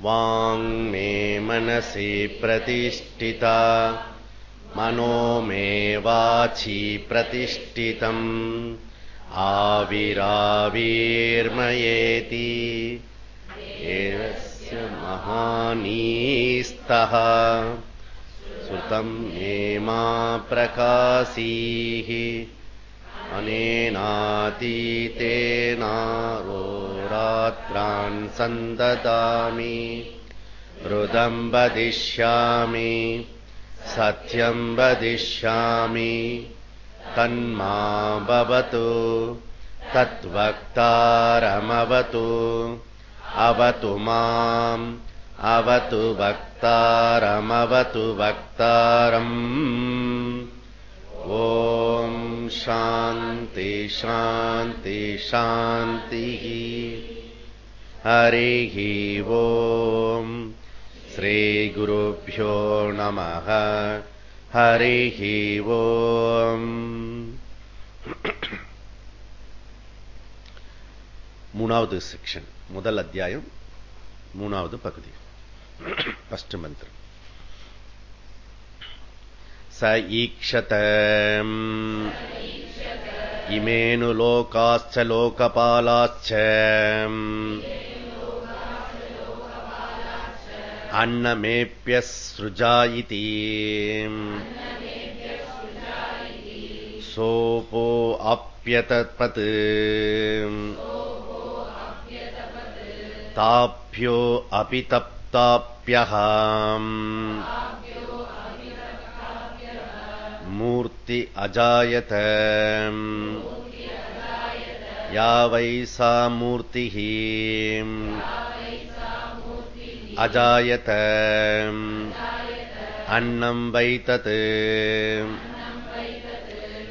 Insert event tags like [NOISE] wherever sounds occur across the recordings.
वाङ्मे मनसि प्रतिष्ठिता। मनो मे वाचि प्रतिष्ठितम्। आविराविर्मयेति। एवस्य महानीस्तः। श्रुतम् मे मा प्रकाशीः अनेनातीतेनारोरात्रान् सन्ददामि हृदम् वदिष्यामि सत्यम् वदिष्यामि। तन्मा भवतु तद्वक्तारमवतु। अवतु माम् अवतु वक्तारमवतु वक्तारम्। ॐ शान्ति शान्ति शान्तिः हरिः ॐ श्रीगुरुभ्यो नमः हरिः ॐ மூணாவது செக்ஷன் முதல் அத்தியாயம் மூணாவது பகுதி ஃபஸ்ட் மந்திரம் स ईक्षत इमेनु लोकाश्च लोकपालाश्च अन्नमेप्यः सृजा इति सोपो अप्यतपत् ताभ्यो अपि तप्ताप्यः मूर्ति अजायत या वै सा मूर्तिः अजायत अन्नं वै तत्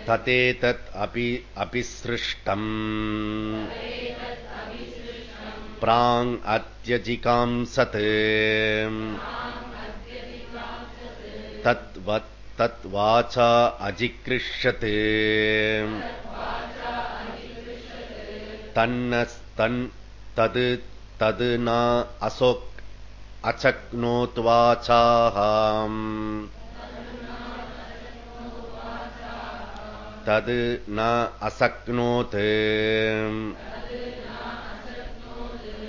ततेतत् अपि अपि सृष्टम् प्राङ् अत्यजिकांसत् तद्वत् तद्वाचा अजिकृष्यते तन्नस्तन् तद् तद् न असोक् अचक्नोत्वाचाहाम् तद् न असक्नोत्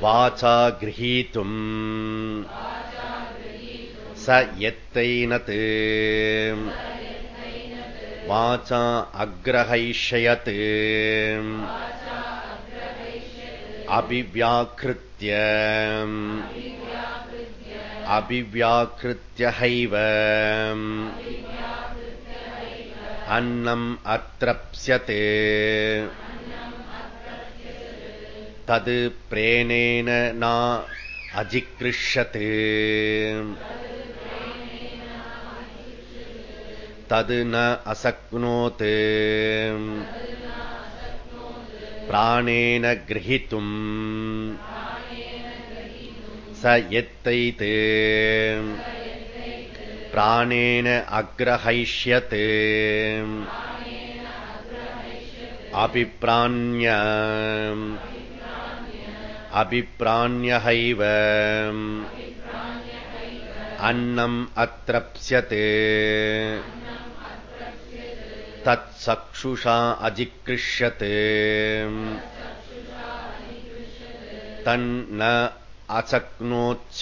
वाचा गृहीतुम् स यत्तैनत् वाचा अग्रहैष्ययत् अभिव्याकृत्य अभिव्याकृत्य हैव अन्नम् अत्रप्स्यते तद् प्रेणेन न अजिकृष्यते तद् न असक्नोत् प्राणेन गृहीतुम् स यत्तैत् प्राणेन अग्रहैष्यत् अभिप्राण्य अभिप्राण्यहैव अन्नम् अत्रप्स्यते तत्सक्षुषा अजिकृष्यते तन्न अशक्नोच्च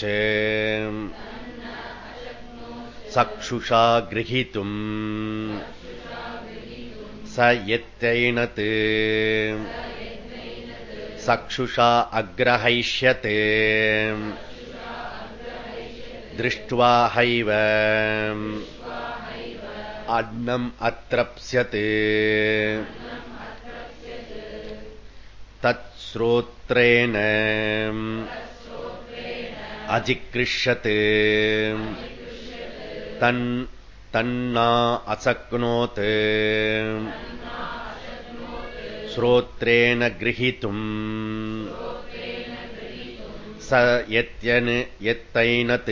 चक्षुषा गृहीतुम् स यत्यैनत् चक्षुषा अग्रहैष्यते दृष्ट्वा हैव अन्नम् अत्रप्स्यते तत्श्रोत्रेण अजिकृष्यते तन् तन्ना असक्नोत् श्रोत्रेण गृहीतुम् स यत्यन् यत्तैनत्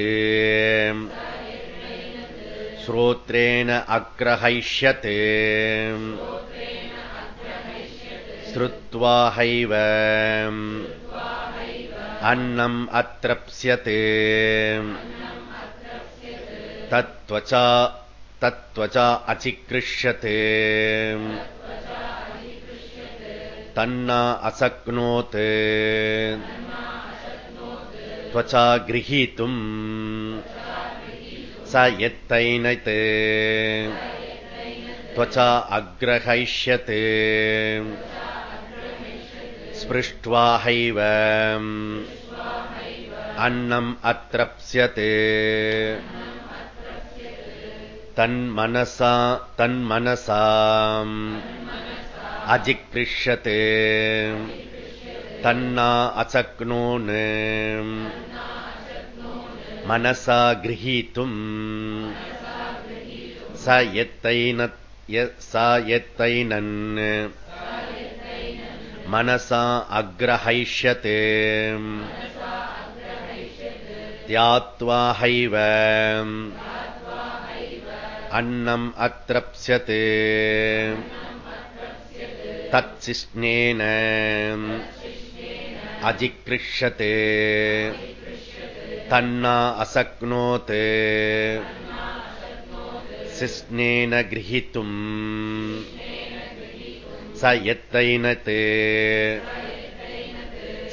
श्रोत्रेण अग्रहैष्यते श्रुत्वा हैव अन्नम् अत्रप्स्यते तत्त्वचा तत्त्वचा अचिकृष्यते तन्ना असक्नोत् त्वचा गृहीतुम् स यत्तैनत् त्वचा अग्रहैष्यते स्पृष्ट्वा हैव अन्नम् अत्रप्स्यते तन्मनसा तन्मनसा अजिकृष्यते तन्ना अशक्नोन् मनसा गृहीतुम् स यत्तैन सा यत्तैनन् मनसा अग्रहैष्यते त्यात्वा हैव अन्नम् अत्रप्स्यते तत्सिष्णेन अजिकृष्यते तन्ना असक्नोत् सिस्नेन गृहीतुम् स यत्तैनत्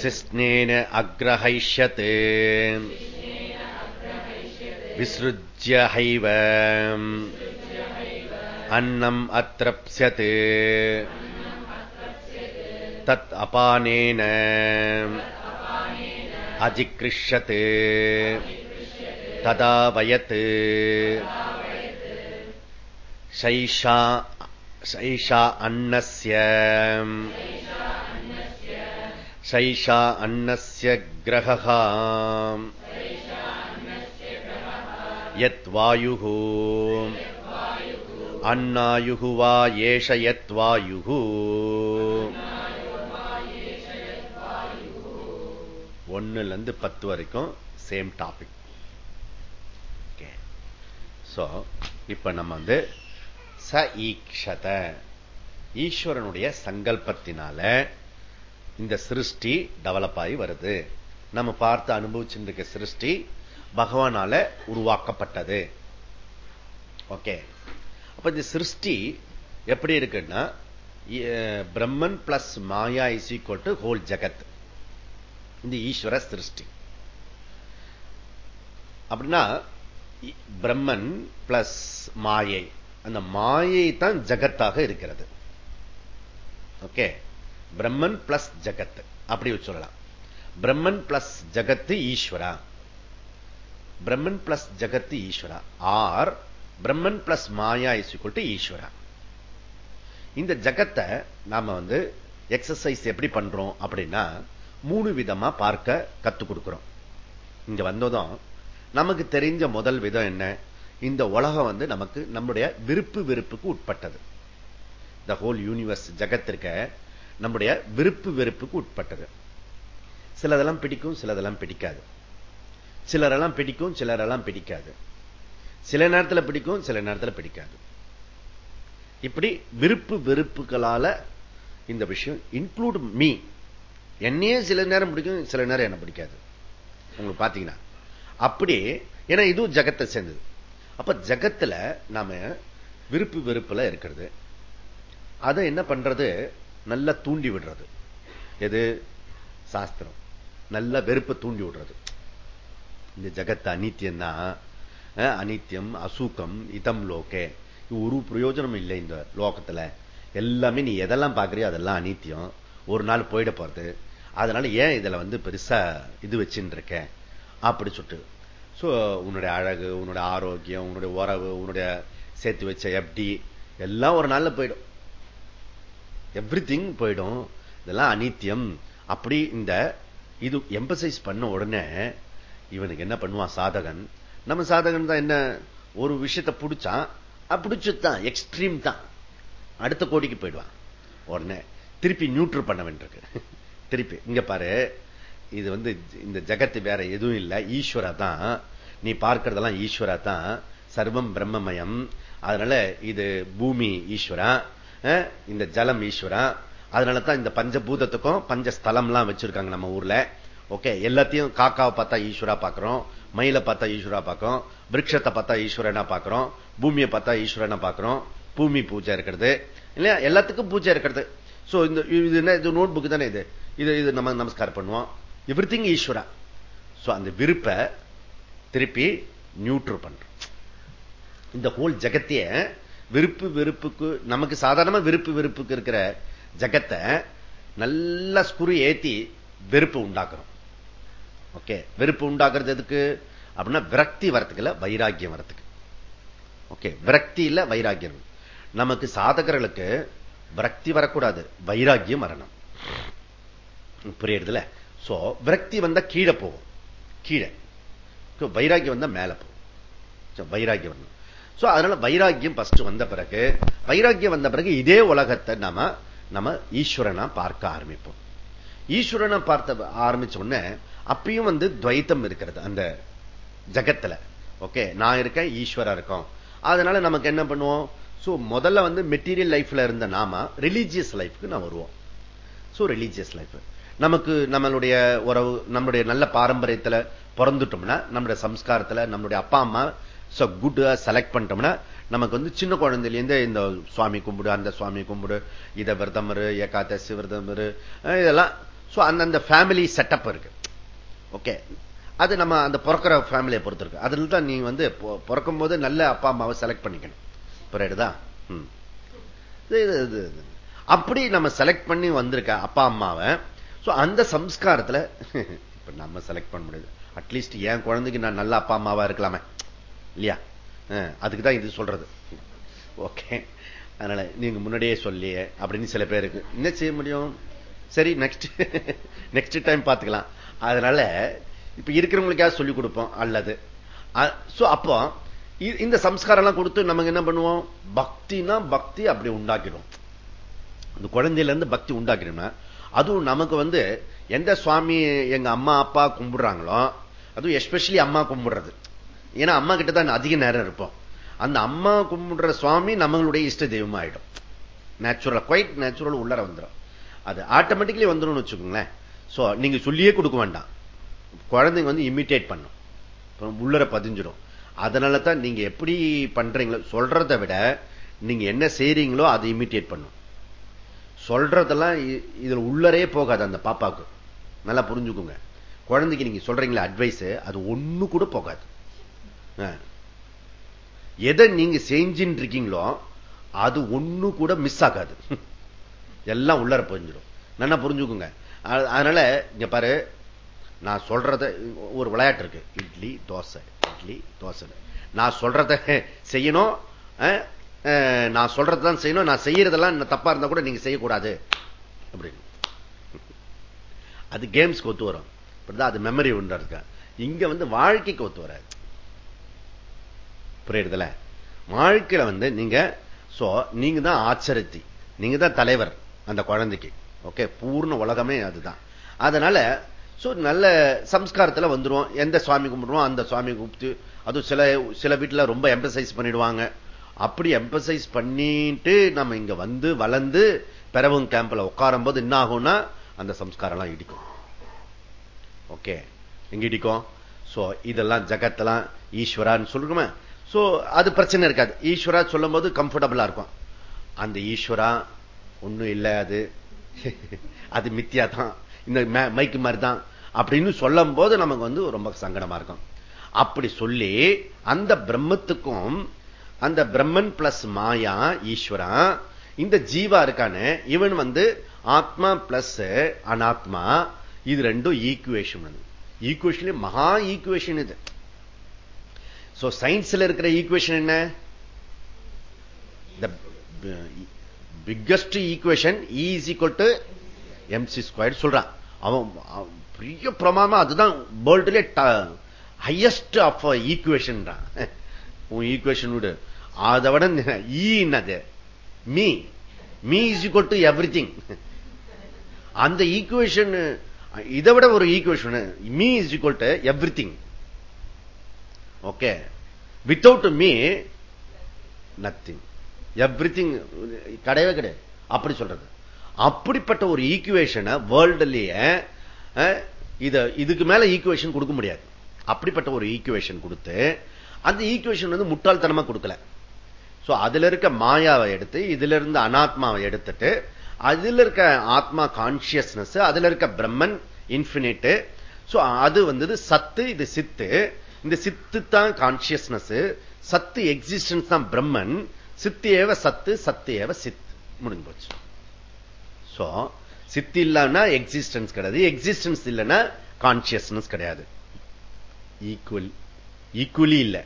सिस्नेन अग्रहैष्यते विसृज्य हैव अन्नम् अत्रप्स्यते तत् अपानेन अजिकृष्यते तदा वयत् शैषा शैषा अन्नस्य शैषा अन्नस्य ग्रहः यद्वायुः अन्नायुः वा एष यद्वायुः ஒன்னுல இருந்து பத்து வரைக்கும் சேம் டாபிக் சோ இப்ப நம்ம வந்து ச ஈக்ஷத ஈஸ்வரனுடைய சங்கல்பத்தினால இந்த சிருஷ்டி டெவலப் ஆகி வருது. நம்ம பார்த்து அனுபவிச்சுருக்க சிருஷ்டி பகவானால உருவாக்கப்பட்டது. ஓகே அப்ப இந்த சிருஷ்டி எப்படி இருக்குன்னா Brahman plus maya is equal to whole ஜெகத். இந்த ஈஸ்வர சிருஷ்டி. அப்படின்னா பிரம்மன் பிளஸ் மாயை. அந்த மாயை தான் ஜகத்தாக இருக்கிறது. ஓகே? பிரம்மன் பிளஸ் ஜகத். அப்படி சொல்லலாம். பிரம்மன் பிளஸ் ஜகத்து ஈஸ்வரா. பிரம்மன் பிளஸ் ஜகத்து ஈஸ்வரா. Or Brahman plus maya is to ஈஸ்வரா. இந்த ஜகத்தை நாம வந்து எக்ஸசைஸ் எப்படி பண்றோம் அப்படின்னா மூணு விதமா பார்க்க கத்துக் கொடுக்கிறோம். இங்க வந்ததும் நமக்கு தெரிஞ்ச முதல் விதம் என்ன? இந்த உலகம் வந்து நமக்கு நம்முடைய விருப்பு வெறுப்புக்கு உட்பட்டது. த ஹோல் யூனிவர்ஸ் ஜகத்திற்க நம்முடைய விருப்பு வெறுப்புக்கு உட்பட்டது. சிலதெல்லாம் பிடிக்கும் சிலதெல்லாம் பிடிக்காது. சிலரெல்லாம் பிடிக்கும் சிலரெல்லாம் பிடிக்காது. சில நேரத்தில் பிடிக்கும் சில நேரத்தில் பிடிக்காது. இப்படி விருப்பு வெறுப்புகளால இந்த விஷயம் இன்க்ளூட் மீ என்னையே சில நேரம் பிடிக்கும் சில நேரம் என்ன பிடிக்காது. உங்களுக்கு பாத்தீங்கன்னா அப்படி ஏன்னா இதுவும் ஜகத்தை சேர்ந்தது. அப்ப ஜகத்துல நாம விருப்பு வெறுப்புல இருக்கிறது. அதை என்ன பண்றது? நல்லா தூண்டி விடுறது. எது? சாஸ்திரம். நல்ல வெறுப்பை தூண்டி விடுறது. இந்த ஜகத்து அனித்தியம் தான் அனித்தியம் அசூக்கம் இதம் லோகே. ஒரு பிரயோஜனம் இல்லை இந்த லோகத்துல. எல்லாமே நீ எதெல்லாம் பாக்குறியோ அதெல்லாம் அனித்தியம். ஒரு நாள் போயிட போறது. அதனால ஏன் இதுல வந்து பெருசா இது வச்சுட்டு இருக்கேன் அப்படி சொல்லிட்டு. ஸோ உன்னுடைய அழகு உன்னுடைய ஆரோக்கியம் உன்னுடைய உறவு உன்னுடைய சேர்த்து வச்ச எப்படி எல்லாம் ஒரு நாள்ல போயிடும். எவ்ரி திங் போயிடும். இதெல்லாம் அனித்தியம். அப்படி இந்த இது எம்பசைஸ் பண்ண உடனே இவனுக்கு என்ன பண்ணுவான் சாதகன்? நம்ம சாதகன் தான் என்ன? ஒரு விஷயத்தை பிடிச்சான். பிடிச்சதுதான் எக்ஸ்ட்ரீம் தான். அடுத்த கோடிக்கு போயிடுவான். உடனே திருப்பி நியூட்ரல் பண்ண வேண்டியிருக்கு. திருப்பி. இங்க பாரு. இது வந்து இந்த ஜகத்து வேற எதுவும் இல்லை. ஈஸ்வரா தான். நீ பார்க்கறதெல்லாம் ஈஸ்வரா தான். சர்வம் பிரம்மமயம். அதனால இது பூமி ஈஸ்வரா. இந்த ஜலம் ஈஸ்வரா. அதனால தான் இந்த பஞ்சபூதத்துக்கும் பஞ்சஸ்தலம்லாம் வச்சிருக்காங்க நம்ம ஊர்ல. ஓகே? எல்லாத்தையும் காக்காவை பார்த்தா ஈஸ்வரா பார்க்கிறோம். மயிலை பார்த்தா ஈஸ்வரா பார்க்கிறோம். விரக்ஷத்தை பார்த்தா ஈஸ்வரனா பார்க்கிறோம். பூமியை பார்த்தா ஈஸ்வரனா பார்க்கிறோம். பூமி பூஜை இருக்கிறது. இல்லையா? எல்லாத்துக்கும் பூஜை இருக்கிறது. சோ இந்த இது என்ன? இது நோட் புக் தானே இது? இது இது நம்ம நமஸ்காரம் பண்ணுவோம். எவ்ரி திங் ஈஸ்வரா சோ அந்த விருப்ப திருப்பி நியூட்ரு பண்றோம். இந்த ஹோல் ஜெகத்தைய விருப்பு வெறுப்புக்கு நமக்கு சாதாரணமா விருப்பு வெறுப்புக்கு இருக்கிற ஜகத்தை நல்லா ஸ்குரு ஏத்தி வெறுப்பு உண்டாக்குறோம். ஓகே வெறுப்பு உண்டாக்குறது எதுக்கு? அப்படின்னா விரக்தி வரத்துக்குல வைராக்கியம் வரத்துக்கு. ஓகே விரக்தி இல்ல வைராக்கியம். நமக்கு சாதகர்களுக்கு விரக்தி வரக்கூடாது. வைராக்கியம் வரணும். புரியுறதுல? சோ விரக்தி வந்தா கீழே போகும். கீழே. வைராக்கியம் வந்தா மேல போகும். வைராக்கியம் வரணும் சோ அதனால வைராக்கியம் ஃபர்ஸ்ட் வந்த பிறகு வைராக்கியம் வந்த பிறகு இதே உலகத்தை நாம நம்ம ஈஸ்வரனா பார்க்க ஆரம்பிப்போம். ஈஸ்வரனை பார்த்த ஆரம்பிச்ச உடனே அப்பயும் வந்து துவைத்தம் இருக்கிறது அந்த ஜகத்துல. ஓகே நான் இருக்கேன் ஈஸ்வரா இருக்கும். அதனால நமக்கு என்ன பண்ணுவோம்? சோ முதல்ல வந்து மெட்டீரியல் லைஃப்ல இருந்த நாம ரிலீஜியஸ் லைஃப்க்கு நான் வருவோம். சோ ரிலீஜியஸ் லைஃப் நமக்கு நம்மளுடைய உறவு நம்மளுடைய நல்ல பாரம்பரியத்துல பிறந்துட்டோம்னா நம்மளுடைய சம்ஸ்காரத்துல நம்மளுடைய அப்பா அம்மா குட்டா செலக்ட் பண்ணிட்டோம்னா நமக்கு வந்து சின்ன குழந்தையிலேருந்து இந்த சுவாமி கும்பிடு அந்த சுவாமி கும்பிடு இதை விரதம் ஏகாதசி விரதம் இரு இதெல்லாம் அந்தந்த ஃபேமிலி செட்டப் இருக்கு. ஓகே அது நம்ம அந்த பிறக்கிற ஃபேமிலியை பொறுத்து இருக்கு. அதுல தான் நீ வந்து பிறக்கும் போது நல்ல அப்பா அம்மாவை செலக்ட் பண்ணிக்கணும். புரியுதா அப்படி நம்ம செலக்ட் பண்ணி வந்திருக்க அப்பா அம்மாவை சோ அந்த சம்ஸ்காரத்துல இப்ப நம்ம செலக்ட் பண்ண முடியாது. அட்லீஸ்ட் என் குழந்தைக்கு நான் நல்ல அப்பா அம்மாவா இருக்கலாமே. இல்லையா? அதுக்கு தான் இது சொல்றது. ஓகே அதனால நீங்க முன்னாடியே சொல்லியே அப்படின்னு சில பேருக்கு. என்ன செய்ய முடியும்? சரி நெக்ஸ்ட் நெக்ஸ்ட் டைம் பார்த்துக்கலாம். அதனால இப்ப இருக்கிறவங்களுக்காக சொல்லிக் கொடுப்போம் அல்லது. அப்போ இந்த சம்ஸ்காரம் எல்லாம் கொடுத்து நமக்கு என்ன பண்ணுவோம்? பக்தினா பக்தி அப்படி உண்டாக்கிடும். இந்த குழந்தையில இருந்து பக்தி உண்டாக்கிடும்னா அதுவும் நமக்கு வந்து எந்த சுவாமி எங்க அம்மா அப்பா கும்பிடுறாங்களோ அதுவும் எஸ்பெஷலி அம்மா கும்பிடுறது. ஏன்னா அம்மா கிட்ட தான் அதிக நேரம் இருப்போம். அந்த அம்மா கும்பிடுற சுவாமி நம்மளுடைய இஷ்ட தெய்வம் ஆயிடும் நேச்சுரல் குவைட் நேச்சுரல் உள்ளர வந்துடும் அது ஆட்டோமேட்டிக்லி வந்துடும் வச்சுக்கோங்களேன். சோ நீங்க சொல்லியே கொடுக்க வேண்டாம். குழந்தைங்க வந்து இமிட்டேட் பண்ணும். உள்ளர பதிஞ்சிடும். அதனால தான் நீங்க எப்படி பண்றீங்களோ சொல்றதை விட நீங்க என்ன செய்றீங்களோ அதை இமிட்டேட் பண்ணும். சொல்றதெல்லாம் இதுல உள்ளரே போகாது அந்த பாப்பாவுக்கு. நல்லா புரிஞ்சுக்கோங்க. குழந்தைக்கு நீங்க சொல்றீங்களா அட்வைஸ் அது ஒண்ணு கூட போகாது. எதை நீங்க செஞ்சுட்டு இருக்கீங்களோ அது ஒண்ணு கூட மிஸ் ஆகாது. எல்லாம் உள்ளர புரிஞ்சிடும். நல்லா புரிஞ்சுக்குங்க. அதனால இங்க பாரு நான் சொல்றத ஒரு விளையாட்டு இருக்கு. இட்லி தோசை இட்லி தோசை. நான் சொல்றத செய்யணும் நான் சொல்றதுதான் செய்யணும் நான் செய்யறதெல்லாம் தப்பா இருந்தா கூட நீங்க செய்யக்கூடாது. அப்படின்னு. அது கேம்ஸ்க்கு ஒத்து வரும். அது மெமரி ஒன்றா இருக்க? இங்க வந்து வாழ்க்கைக்கு ஒத்து வராது. புரியுறதுல? வாழ்க்கையில வந்து நீங்க சோ நீங்க தான் ஆச்சரித்தி நீங்க தான் தலைவர் அந்த குழந்தைக்கு. ஓகே பூர்ண உலகமே அதுதான். அதனால நல்ல சம்ஸ்காரத்துல வந்துருவோம். எந்த சுவாமி கும்பிடுவோம் அந்த சுவாமி கூப்பிட்டு அதுவும் சில சில வீட்டுல ரொம்ப எம்பசைஸ் பண்ணிடுவாங்க. அப்படி எம்பசைஸ் பண்ணிட்டு நம்ம இங்க வந்து வளர்ந்து பெறவும் கேம்ப்ல உட்காரும் போது என்ன ஆகும்னா அந்த சம்ஸ்காரம்லாம் இடிக்கும். ஓகே எங்க இடிக்கும்? சோ இதெல்லாம் ஜகத்தெல்லாம் ஈஸ்வரான்னு சொல்லுமே சோ அது பிரச்சனை இருக்காது. ஈஸ்வரா சொல்லும் போது கம்ஃபர்டபுளா இருக்கும். அந்த ஈஸ்வரா ஒண்ணும் இல்லை அது. [LAUGHS] அது மித்தியா தான். இந்த மைக்கு மாதிரி தான் அப்படின்னு சொல்லும் போது நமக்கு வந்து ரொம்ப சங்கடமா இருக்கும். அப்படி சொல்லி அந்த பிரம்மத்துக்கும் அந்த பிரம்மன் பிளஸ் மாயா ஈஸ்வரா இந்த ஜீவா இருக்கானு இவன் வந்து ஆத்மா பிளஸ் அனாத்மா இது ரெண்டும் ஈக்குவேஷன் ஈக்குவேஷன் மகா ஈக்குவேஷன் இது. சோ சயின்ஸ்ல இருக்கிற ஈக்குவேஷன் என்ன? Biggest equation is equal to MC square சொல்றான். அவன் பெரிய பிரமாணமா அதுதான் வேர்ல்டுலே ஹையஸ்ட் ஆஃப் ஈக்குவேஷன் உன் ஈக்குவேஷன் விடு. அதை விட ஈன்னது me. Me is equal to everything அந்த ஈக்குவேஷன் இதை விட ஒரு equation me is equal to everything okay without me nothing everything கிடையவே கிடையாது. அப்படி சொல்றது. அப்படிப்பட்ட ஒரு ஈக்குவேஷனை வேர்ல்டுலயே இத இதுக்கு மேல ஈக்குவேஷன் கொடுக்க முடியாது. அப்படிப்பட்ட ஒரு ஈக்குவேஷன் கொடுத்து அந்த ஈக்குவேஷன் வந்து முட்டாள்தனமா கொடுக்கல. சோ அதுல இருக்க மாயாவை எடுத்து இதுல இருந்து அனாத்மாவை எடுத்துட்டு அதுல இருக்க ஆத்மா கான்சியஸ்னஸ் அதுல இருக்க பிரம்மன் இன்பினிட் சோ அது வந்தது சத்து இது சித்து. இந்த சித்து தான் கான்சியஸ்னஸ் சத்து எக்ஸிஸ்டன்ஸ் தான் பிரம்மன். சித்து ஏவ சத்து சத்து ஏவ சித். முடிஞ்சு போச்சு. சோ சித்து இல்லைன்னா எக்ஸிஸ்டன்ஸ் கிடையாது. எக்ஸிஸ்டன்ஸ் இல்லைன்னா கான்சியஸ்னஸ் கிடையாது. ஈக்குவல் ஈக்குவலி இல்லை.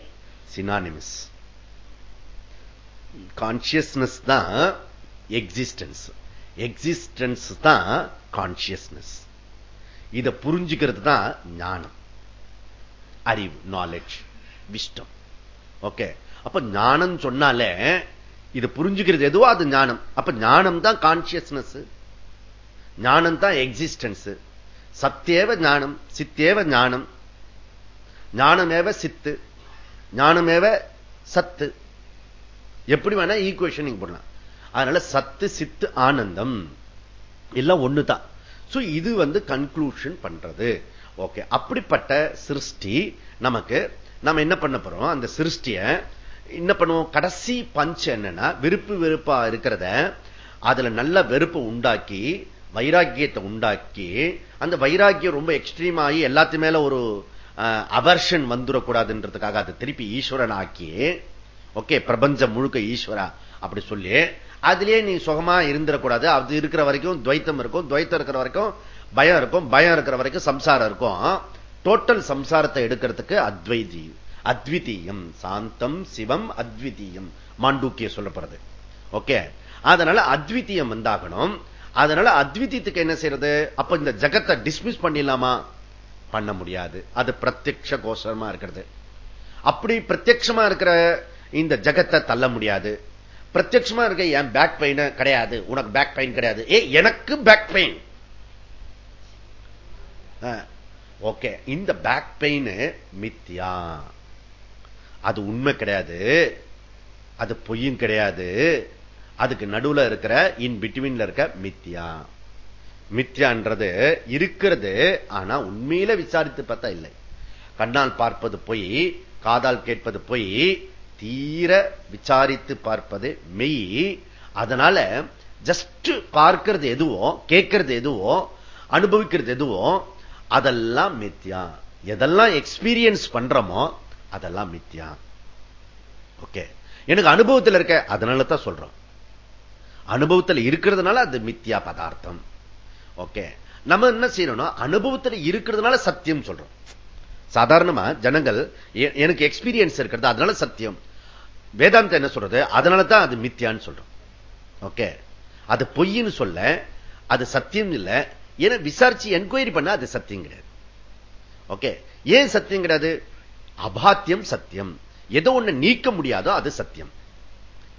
சினானிமஸ் கான்சியஸ்னஸ் தான் எக்ஸிஸ்டன்ஸ் எக்ஸிஸ்டன்ஸ் தான் கான்சியஸ்னஸ் இதை புரிஞ்சுக்கிறது தான் ஞானம். அறிவு நாலேஜ் விஷ்டம் ஓகே அப்ப ஞானம் சொன்னாலே இது புரிஞ்சுக்கிறது எதுவோ? அது ஞானம். அப்ப ஞானம் தான் கான்சியஸ்னஸ் ஞானம் தான் எக்ஸிஸ்டன்ஸ் சத்தியேவ ஞானம் சித்தேவ ஞானம். ஞானமேவ சித்து ஞானமேவ சத்து. எப்படி வேணா ஈக்குவேஷன் நீங்க போடலாம். அதனால சத்து சித்து ஆனந்தம் எல்லாம் ஒண்ணுதான். சோ இது வந்து கன்க்ளூஷன் பண்றது. ஓகே அப்படிப்பட்ட சிருஷ்டி நமக்கு நம்ம என்ன பண்ண போறோம்? அந்த சிருஷ்டிய என்ன பண்ணுவோம்? கடைசி பஞ்ச் என்னன்னா விருப்பு வெறுப்பா இருக்கிறத அதுல நல்ல வெறுப்பு உண்டாக்கி வைராக்கியத்தை உண்டாக்கி அந்த வைராக்கியம் ரொம்ப எக்ஸ்ட்ரீம் ஆகி எல்லாத்து மேல ஒரு அவர்ஷன் வந்துடக்கூடாதுன்றதுக்காக அதை திருப்பி ஈஸ்வரன் ஆக்கி ஓகே பிரபஞ்சம் முழுக்க ஈஸ்வரா அப்படி சொல்லி அதுலயே நீ சுகமா இருந்துடக்கூடாது அது இருக்கிற வரைக்கும் துவைத்தம் இருக்கும் துவைத்தம் இருக்கிற வரைக்கும் பயம் இருக்கும் பயம் இருக்கிற வரைக்கும் சம்சாரம் இருக்கும். டோட்டல் சம்சாரத்தை எடுக்கிறதுக்கு அத்வைதி அத்விதீயம் சாந்தம் சிவம் அத்விதீயம் மாண்டூக்கிய சொல்லப்படுறது. ஓகே அதனால அத்விதீயம் வந்தாகணும். அதனால அத்விதீயத்துக்கு என்ன செய்யறது? அப்ப இந்த ஜகத்தை டிஸ்மிஸ் பண்ணிடலாமா? பண்ண முடியாது. அது பிரத்யக்ஷ கோஷமா இருக்கிறது. அப்படி பிரத்யட்சமா இருக்கிற இந்த ஜகத்தை தள்ள முடியாது. பிரத்யட்சமா இருக்க என் பேக் பெயின் கிடையாது. உனக்கு பேக் பெயின் கிடையாது. ஏ எனக்கு பேக் பெயின் ஓகே. இந்த பேக் பெயின் மித்தியா அது உண்மை கிடையாது. அது பொய்யும் கிடையாது. அதுக்கு நடுவில் இருக்கிற இன் பிட்வீன்ல இருக்க மித்தியா மித்யான்றது இருக்கிறது ஆனா உண்மையில விசாரித்து பார்த்தா இல்லை. கண்ணால் பார்ப்பது பொய் காதால் கேட்பது பொய் தீர விசாரித்து பார்ப்பது மெய். அதனால ஜஸ்ட் பார்க்கிறது எதுவோ கேட்கறது எதுவோ அனுபவிக்கிறது எதுவோ அதெல்லாம் மித்யா. எதெல்லாம் எக்ஸ்பீரியன்ஸ் பண்றோமோ அதெல்லாம் மித்யா. ஓகே எனக்கு அனுபவத்தில் இருக்க அதனால தான் சொல்றோம். அனுபவத்தில் இருக்கிறதுனால அது மித்யா பதார்த்தம். ஓகே நம்ம என்ன செய்யணும் அனுபவத்தில் இருக்கிறதுனால சத்தியம் சொல்றோம். சாதாரணமா ஜனங்கள் எனக்கு எக்ஸ்பீரியன்ஸ் இருக்கிறது அதனால சத்தியம். வேதாந்தம் என்ன சொல்றது? அதனால தான் அது மித்தியான்னு சொல்றோம். ஓகே அது பொய்ன்னு சொல்ல அது சத்தியம் இல்லை. ஏன்னா விசாரிச்சு என்கொயரி பண்ண அது சத்தியம் கிடையாது. ஓகே ஏன் சத்தியம் கிடையாது? அபாத்தியம் சத்தியம். எதோ ஒண்ணு நீக்க முடியாதோ அது சத்தியம்.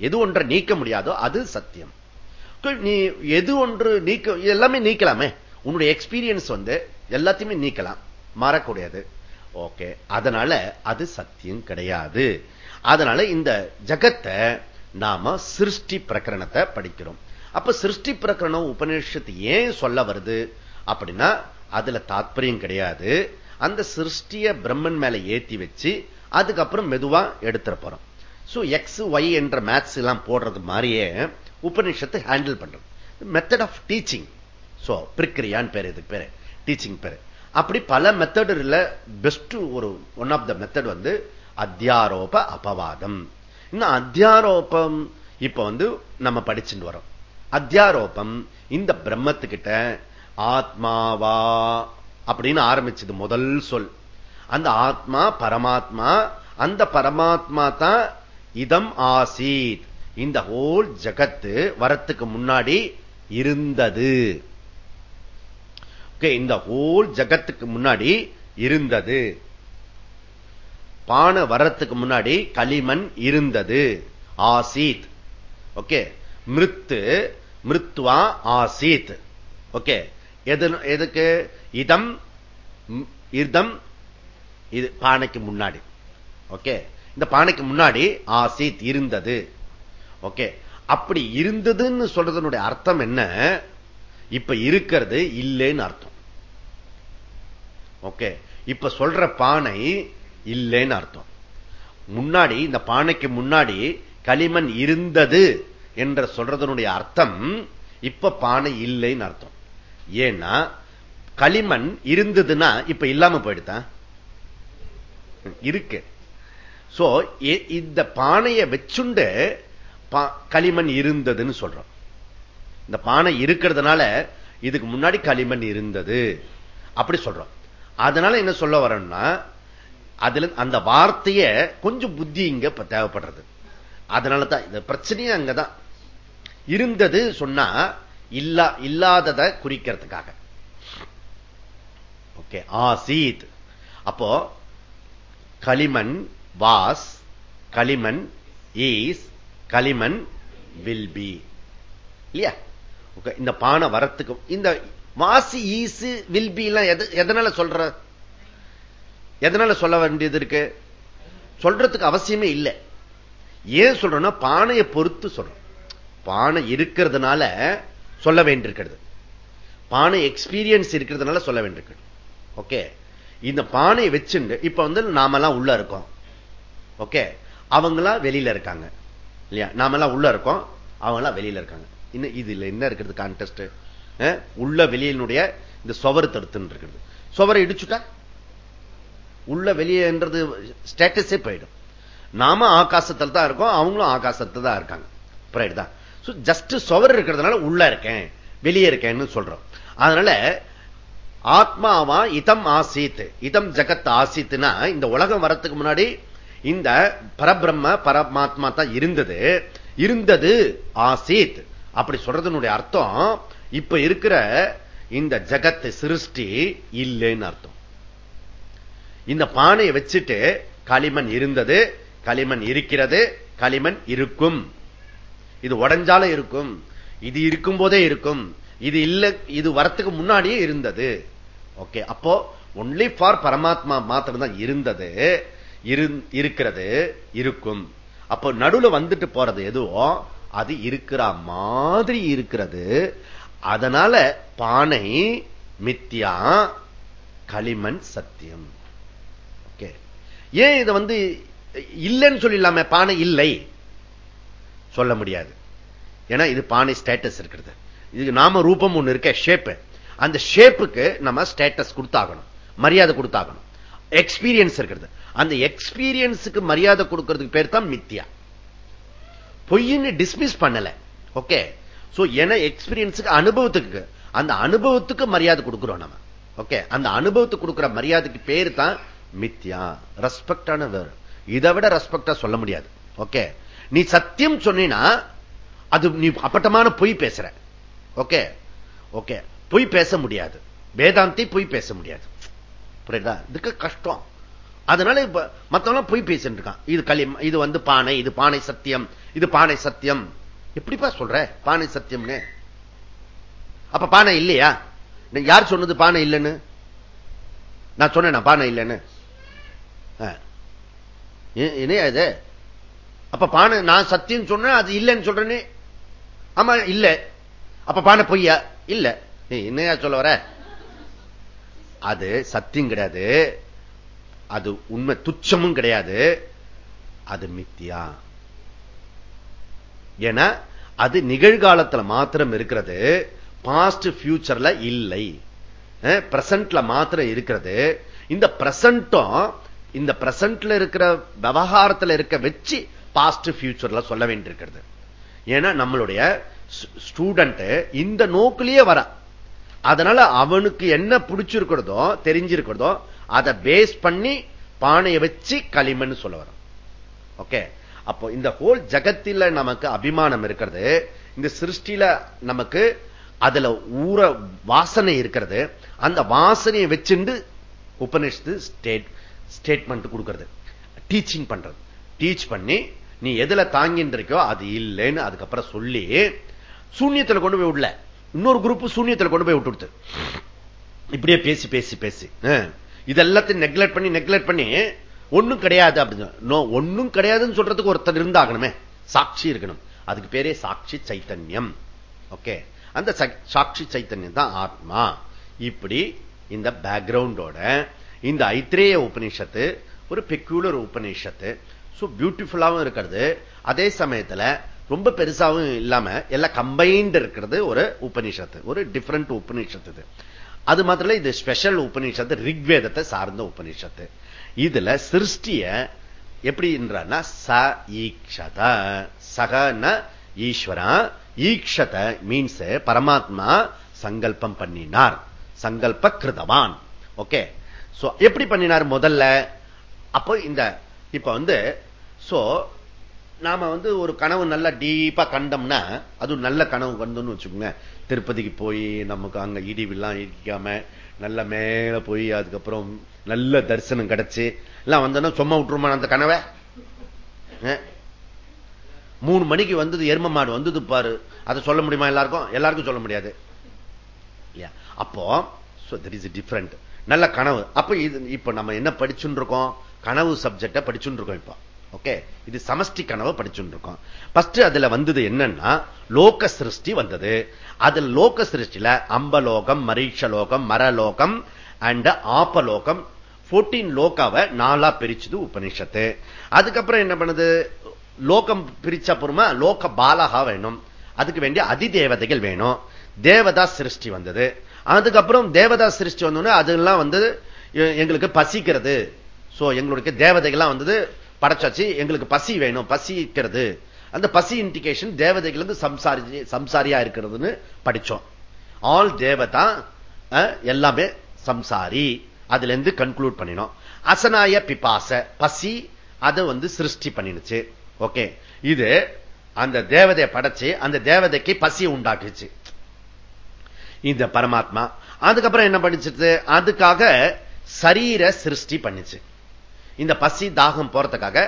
எது ஒன்றை நீக்க முடியாதோ அது சத்தியம். நீ எது ஒன்று நீக்க எல்லாமே நீக்கலாமே. உன்னுடைய எக்ஸ்பீரியன்ஸ் வந்து எல்லாத்தையுமே நீக்கலாம். மாறக்கூடியது ஓகே அதனால அது சத்தியம் கிடையாது. அதனால இந்த ஜகத்தை நாம சிருஷ்டி பிரகரணத்தை படிக்கிறோம். அப்ப சிருஷ்டி பிரகரணம் உபநிஷத்து ஏன் சொல்ல வருது? அப்படின்னா அதுல தாத்பரியம் கிடையாது. அந்த சிருஷ்டிய பிரம்மன் மேல ஏத்தி வச்சு அதுக்கப்புறம் மெதுவா எடுத்துட போறோம். சோ எக்ஸ் ஒய் என்ற மேத்ஸ் எல்லாம் போடுறது மாதிரியே உபநிஷத்தை ஹேண்டில் பண்றது மெத்தட் ஆஃப் டீச்சிங் சோ பிரிக்கிரியான்னு பேரு இதுக்கு பேரு டீச்சிங் பேரு. அப்படி பல மெத்தடுல பெஸ்ட் ஒரு ஒன் ஆஃப் த மெத்தட் வந்து அத்தியாரோப அபவாதம். இன்னும் அத்தியாரோபம் இப்ப வந்து நம்ம படிச்சுட்டு வரோம். அத்தியாரோபம் இந்த பிரம்மத்துக்கிட்ட ஆத்மாவா அப்படின்னு ஆரம்பிச்சது முதல் சொல். அந்த ஆத்மா பரமாத்மா அந்த பரமாத்மா தான் இதம் ஆசீத். இந்த ஹோல் ஜகத்து வரத்துக்கு முன்னாடி இருந்தது. இந்த ஹோல் ஜகத்துக்கு முன்னாடி இருந்தது. பானை வர்றதுக்கு முன்னாடி களிமண் இருந்தது. ஆசீத். ஓகே. மிருத்து மிருத்வா ஆசீத். ஓகே. எது எதுக்கு? இதம் இதம் இது பானைக்கு முன்னாடி. ஓகே. இந்த பானைக்கு முன்னாடி ஆசீத் இருந்தது. ஓகே. அப்படி இருந்ததுன்னு சொல்றதனுடைய அர்த்தம் என்ன? இப்ப இருக்கிறது இல்லைன்னு அர்த்தம். ஓகே. இப்ப சொல்ற பானை இல்லைன்னு அர்த்தம். முன்னாடி இந்த பானைக்கு முன்னாடி களிமண் இருந்தது என்ற சொல்றதனுடைய அர்த்தம் இப்ப பானை இல்லைன்னு அர்த்தம். ஏன்னா களிமண் இருந்ததுன்னா இப்ப இல்லாம போயிடுதான் இருக்கு. சோ இந்த பானையை வச்சுண்டு களிமண் இருந்ததுன்னு சொல்றோம். இந்த பானை இருக்கிறதுனால இதுக்கு முன்னாடி களிமண் இருந்தது. அப்படி சொல்றோம். அதனால என்ன சொல்ல வரோம்னா அதுல அந்த வார்த்தைய கொஞ்சம் புத்தி இங்க தேவைப்படுறது. அதனாலதான் இந்த பிரச்சனையே அங்கதான். இருந்தது சொன்னா இல்லா இல்லாததை குறிக்கிறதுக்காக. ஓகே ஆசீத். அப்போ களிமண் வாஸ் களிமண் ஈஸ் களிமண் வில் பி. இல்லையா? இந்த பானை வரத்துக்கு இந்த வாசி ஈசு வில் பி எல்லாம் எதனால சொல்ற? எதனால சொல்ல வேண்டியது இருக்கு? சொல்றதுக்கு அவசியமே இல்லை. ஏன் சொல்றோம்னா பானையை பொறுத்து சொல்றோம். பானை இருக்கிறதுனால சொல்ல வேண்டியிருக்கிறது. பானை எக்ஸ்பீரியன்ஸ் இருக்கிறதுனால சொல்ல வேண்டியிருக்கு ஓகே இந்த பானையை வச்சுட்டு இப்ப வந்து நாமெல்லாம் உள்ள இருக்கோம். ஓகே அவங்களாம் வெளியில இருக்காங்க. இல்லையா? நாமெல்லாம் உள்ள இருக்கோம். அவங்களாம் வெளியில இருக்காங்க. இன்னும் இது என்ன இருக்கிறது கான்டெஸ்ட் உள்ள வெளியினுடைய இந்த சுவரு தடுத்துன்னு இருக்கிறது சுவரை இடிச்சுட்டா? உள்ள வெளியேன்றது ஸ்டேட்டஸே போயிடும். நாம ஆகாசத்தில் தான் இருக்கோம் அவங்களும் ஆகாசத்தில் தான் இருக்காங்க. தான். ஜஸ்ட் சுவர் இருக்கிறதுனால உள்ள இருக்கேன் வெளியே இருக்கேன்னு சொல்றோம். அதனால ஆத்மாவா இதம் ஆசித் இதம் ஜகத் ஆசித்துனா இந்த உலகம் வரத்துக்கு முன்னாடி இந்த பரபிரம்ம பரமாத்மா தான் இருந்தது. இருந்தது ஆசித். அப்படி சொல்றதனுடைய அர்த்தம் இப்ப இருக்கிற இந்த ஜகத் சிருஷ்டி இல்லைன்னு அர்த்தம். இந்த பானையை வச்சுட்டு களிமண் இருந்தது களிமண் இருக்கிறது களிமண் இருக்கும். இது உடஞ்சாலும் இருக்கும். இது இருக்கும் போதே இருக்கும். இது இல்ல இது வரத்துக்கு முன்னாடியே இருந்தது. ஓகே அப்போ ஒன்லி ஃபார் பரமாத்மா மாத்திரம் தான் இருந்தது இருக்கிறது இருக்கும். அப்போ நடுவுல வந்துட்டு போறது எதுவோ அது இருக்கிற மாதிரி இருக்கிறது. அதனால பானை மித்தியா களிமண் சத்தியம். ஏன் இதை வந்து இல்லைன்னு சொல்லிடலாம? பானை இல்லை. சொல்ல முடியாது. ஏன்னா இது பானை ஸ்டேட்டஸ் இருக்கிறது. இதுக்கு நாம ரூபம் ஒண்ணு இருக்க ஷேப்பு அந்த ஷேப்புக்கு நம்ம ஸ்டேட்டஸ் கொடுத்தாகணும். மரியாதை கொடுத்தாகணும். எக்ஸ்பீரியன்ஸ் இருக்கிறது. அந்த எக்ஸ்பீரியன்ஸுக்கு மரியாதை கொடுக்கறதுக்கு பேர் தான் மித்தியா பொய்ன்னு டிஸ்மிஸ் பண்ணல. ஓகே சோ என எக்ஸ்பீரியன்ஸுக்கு அனுபவத்துக்கு அந்த அனுபவத்துக்கு மரியாதை கொடுக்கிறோம் நம்ம. ஓகே அந்த அனுபவத்துக்கு கொடுக்கிற மரியாதைக்கு பேர் தான் மித்யா ரெஸ்பெக்டான வேறு இதை விட ரெஸ்பெக்டா சொல்ல முடியாது. ஓகே நீ சத்தியம் சொன்னா அது நீ அப்பட்டமான பொய் பேசுற. ஓகே ஓகே பொய் பேச முடியாது. வேதாந்தி பொய் பேச முடியாது. புரியுதா? இதுக்கு கஷ்டம். அதனால இப்ப மத்தவங்க பொய் பேசிட்டு இருக்கான். இது களி இது வந்து பானை இது பானை சத்தியம் இது பானை சத்தியம். எப்படிப்பா சொல்ற? பானை சத்தியம்னு. அப்ப பானை இல்லையா? யார் சொன்னது பானை இல்லைன்னு? நான் சொன்னேன் பானை இல்லைன்னு? என்னையா இது? அப்ப பானை நான் சத்தியம் சொன்னேன் அது இல்லைன்னு சொல்றேன்னு ஆமா இல்ல. அப்ப பானை பொய்யா? இல்ல. என்னையா சொல்ல வர? அது சத்தியம் கிடையாது. அது உண்மை துச்சமும் கிடையாது. அது மித்தியா. ஏன்னா அது நிகழ்காலத்துல மாத்திரம் இருக்கிறது. பாஸ்ட் பியூச்சர்ல இல்லை. பிரசன்ட்ல மாத்திரம் இருக்கிறது. இந்த பிரசன்ட்டும் இந்த பிரசன்ட்ல இருக்கிற விவகாரத்தில் இருக்க வச்சு பாஸ்ட் பியூச்சர்ல சொல்ல வேண்டியிருக்கிறது. ஏன்னா நம்மளுடைய ஸ்டூடெண்ட் இந்த நோக்கிலேயே வர. அதனால அவனுக்கு என்ன பிடிச்சிருக்கிறதோ தெரிஞ்சிருக்கிறதோ அதை பேஸ் பண்ணி பானையை வச்சு களிமண் சொல்ல வரும் ஓகே அப்போ இந்த ஹோல் ஜகத்தில நமக்கு அபிமானம் இருக்கிறது. இந்த சிருஷ்டியில நமக்கு அதுல ஊற வாசனை இருக்கிறது. அந்த வாசனையை வச்சுண்டு உபநிஷத்து ஸ்டேட் ஸ்டேட்மெண்ட் கொடுக்கறது. டீச்சிங் பண்றது. டீச் பண்ணி நீ எதுல தாங்கின்னு இருக்கோ அது இல்லைன்னு அதுக்கப்புறம் சொல்லி சூன்யத்தில் கொண்டு போய் விடல. இன்னொரு குரூப் சூன்யத்தில் கொண்டு போய் விட்டு இப்படியே பேசி பேசி பேசி. இதெல்லாத்தையும் நெக்லெக்ட் பண்ணி நெக்லெக்ட் பண்ணி ஒண்ணும் கிடையாது அப்படின்னு ஒன்னும் கிடையாதுன்னு சொல்றதுக்கு ஒருத்தர் இருந்தாகணுமே. சாட்சி இருக்கணும். அதுக்கு பேரே சாட்சி சைத்தன்யம். ஓகே? அந்த சாட்சி சைத்தன்யம் தான் ஆத்மா. இப்படி இந்த பேக்ரவுண்டோட இந்த ஐத்திரேய உபநிஷத்து ஒரு பெக்யூலர் உபநிஷத்து. பியூட்டிஃபுல்லாவும் இருக்கிறது. அதே சமயத்துல ரொம்ப பெருசாவும் இல்லாம எல்லாம் கம்பைன்ட் இருக்கிறது ஒரு உபநிஷத்து. ஒரு டிஃபரெண்ட் உபநிஷத்து அது மாத்திரம் இது ஸ்பெஷல் உபநிஷத்து ரிக்வேதத்தை சார்ந்த உபநிஷத்து. இதுல சிருஷ்டிய எப்படின்றா ச ஈக்ஷத. சகன ஈஸ்வரா. ஈக்ஷத மீன்ஸ் பரமாத்மா சங்கல்பம் பண்ணினார். சங்கல்ப கிருதவான். ஓகே எப்படி பண்ணினார் முதல்ல? அப்போ இந்த இப்ப வந்து சோ நாம வந்து ஒரு கனவு நல்லா டீப்பா கண்டோம்னா அது நல்ல கனவு கண்டோம்னு வச்சுக்கோங்க. திருப்பதிக்கு போய் நமக்கு அங்க இடிவெல்லாம் இடிக்காம நல்ல மேல போய் அதுக்கப்புறம் நல்ல தரிசனம் கிடைச்சு எல்லாம் வந்தோம்னா சும்மா விட்டுருமா அந்த கனவை? மூணு மணிக்கு வந்தது எரும மாடு வந்தது பாரு. அதை சொல்ல முடியுமா எல்லாருக்கும்? எல்லாருக்கும் சொல்ல முடியாது. அப்போ டிஃபரெண்ட் நல்ல கனவு. அப்ப இது இப்ப நம்ம என்ன படிச்சுட்டு இருக்கோம் கனவு சப்ஜெக்ட படிச்சுட்டு இருக்கோம் இப்ப. ஓகே இது சமஷ்டி கனவு படிச்சுட்டு இருக்கோம் பஸ்ட் அதுல வந்தது என்னன்னா லோக சிருஷ்டி வந்தது. அதுல லோக சிருஷ்டியில அம்பலோகம் மரீட்சலோகம் மரலோகம் அண்ட் ஆப்பலோகம் போர்டீன் லோகாவை நாளா பிரிச்சது உபனிஷத்து. அதுக்கப்புறம் என்ன பண்ணுது? லோகம் பிரிச்ச அப்புறமா லோக பாலகா வேணும். அதுக்கு வேண்டிய அதிதேவதைகள் வேணும். தேவதா சிருஷ்டி வந்தது. அதுக்கப்புறம் தேவதா சிருஷ்டி வந்தோடனே அதெல்லாம் வந்து எங்களுக்கு பசிக்கிறது. சோ எங்களுடைய தேவதைகள்லாம் வந்தது படைச்சாச்சு எங்களுக்கு பசி வேணும் பசிக்கிறது. அந்த பசி இண்டிகேஷன் தேவதைகள் வந்து சம்சாரி சம்சாரியா இருக்கிறதுன்னு படிச்சோம். ஆல் தேவதா எல்லாமே சம்சாரி. அதுல இருந்து கன்க்ளூட் பண்ணினோம். அசனாய பிபாச பசி அதை வந்து சிருஷ்டி பண்ணினுச்சு. ஓகே. இது அந்த தேவதையை படைச்சு அந்த தேவதைக்கு பசி உண்டாக்குச்சு. இந்த பரமாத்மா. அதுக்கப்புறம் என்ன பண்ணிச்சு அதுக்காக சரீர சிருஷ்டி பண்ணிச்சு. இந்த பசி தாகம் போறதுக்காக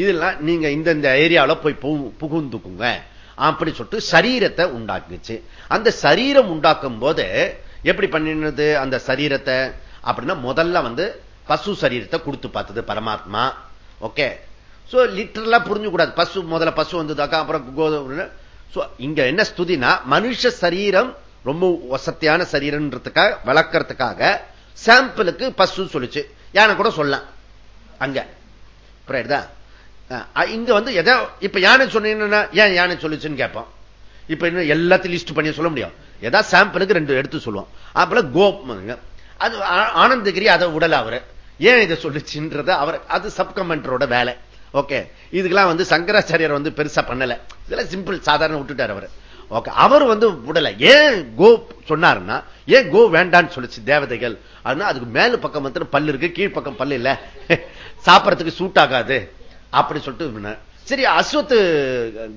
இதெல்லாம் நீங்க இந்த இந்த ஏரியாவில் போய் புகுந்துக்குங்க. அப்படி சொல்லிட்டு சரீரத்தை உண்டாக்குச்சு. அந்த சரீரம் உண்டாக்கும் போது எப்படி பண்ணினது? அந்த சரீரத்தை அப்படின்னா முதல்ல வந்து பசு சரீரத்தை கொடுத்து பார்த்தது பரமாத்மா. ஓகே? சோ லிட்டரலா புரிஞ்சு கூடாது பசு முதல்ல பசு வந்ததாக்கா அப்புறம் கோதுமை இங்க என்ன ஸ்துதினா மனுஷ சரீரம் ரொம்ப வசத்தியான சரீரன்றதுக்காக வளர்க்கறதுக்காக சாம்பிளுக்கு பசு சொல்லிச்சு. யானை கூட சொல்லலாம். அங்க. புரியுதா? இங்க வந்து எதோ இப்ப யானை சொன்னீங்கன்னா ஏன் யானை சொல்லிச்சுன்னு கேட்போம். இப்ப இன்னும் எல்லாத்தையும் லிஸ்ட் பண்ணி சொல்ல முடியும். ஏதா சாம்பிளுக்கு ரெண்டு எடுத்து சொல்லுவோம். அப்பல கோப் அது ஆனந்தகிரி அதை உடல் அவரு. ஏன் இதை சொல்லிச்சுன்றத அவர் அது சப்கமெண்டரோட வேலை. ஓகே. இதுக்கெல்லாம் வந்து சங்கராச்சாரியர் வந்து பெருசா பண்ணல. இதெல்லாம் சிம்பிள் சாதாரண விட்டுட்டார் அவர். அவர் வந்து விடல. ஏன் கோ சொன்னாருன்னா ஏன் கோ வேண்டான்னு சொல்லிச்சு தேவதைகள்? ஆனா அதுக்கு மேல பக்கம் வந்து பல்லு இருக்கு கீழ்ப்பக்கம் பல்லு இல்ல. [LAUGHS] சாப்பிடறதுக்கு சூட் ஆகாது. அப்படி சொல்லிட்டு சரி அஸ்வத்து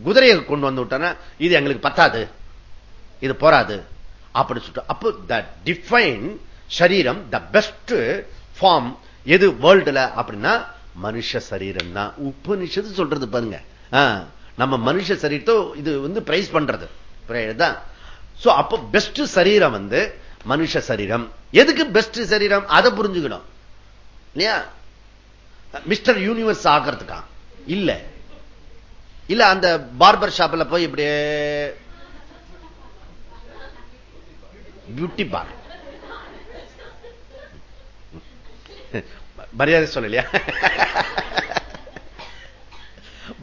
குதிரையை கொண்டு வந்து விட்டானா இது எங்களுக்கு பத்தாது. இது போராது அப்படி சொல்லிட்டு அப்போ த டிஃபைன் சரீரம் த பெஸ்ட் ஃபார்ம் எது வேர்ல்டுல அப்படின்னா மனுஷ சரீரம் தான் உபனிஷத்து சொல்றது பாருங்க. நம்ம மனுஷ சரீரத்தை இது வந்து பிரைஸ் பண்றது. அப்போ பெஸ்ட் சரீரம் வந்து மனுஷ சரீரம். எதுக்கு பெஸ்ட் சரீரம்? அதை புரிஞ்சுக்கணும். இல்லையா? மிஸ்டர் யூனிவர்ஸ் ஆகிறதுக்கா இல்ல. இல்ல அந்த பார்பர் ஷாப்ல போய் இப்படியே பியூட்டி பார் மரியாதை சொல்லலையா? [LAUGHS]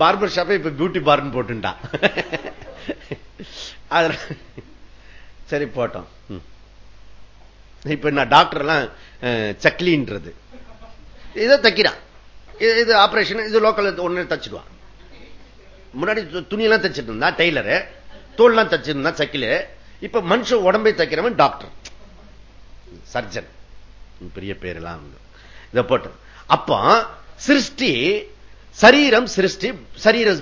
பார்பர் ஷாப்பை இப்ப பியூட்டி பார்னு போட்டுட்டான் சரி போட்டோம். இப்ப நான் டாக்டர் எல்லாம் சக்லின்றது. இதை தைக்கிறான் இது ஆபரேஷன் இது லோக்கல் ஒன்னு தச்சிடுவான் முன்னாடி துணியெல்லாம் தச்சிட்டு இருந்தா டெய்லரு தோல்லாம் தச்சிருந்தா சக்கில. இப்ப மனுஷன் உடம்பை தைக்கிறவன் டாக்டர் சர்ஜன் பெரிய பேரெல்லாம் இதை போட்டு. அப்போ சிருஷ்டி சரீரம் சிருஷ்டி சரீரம்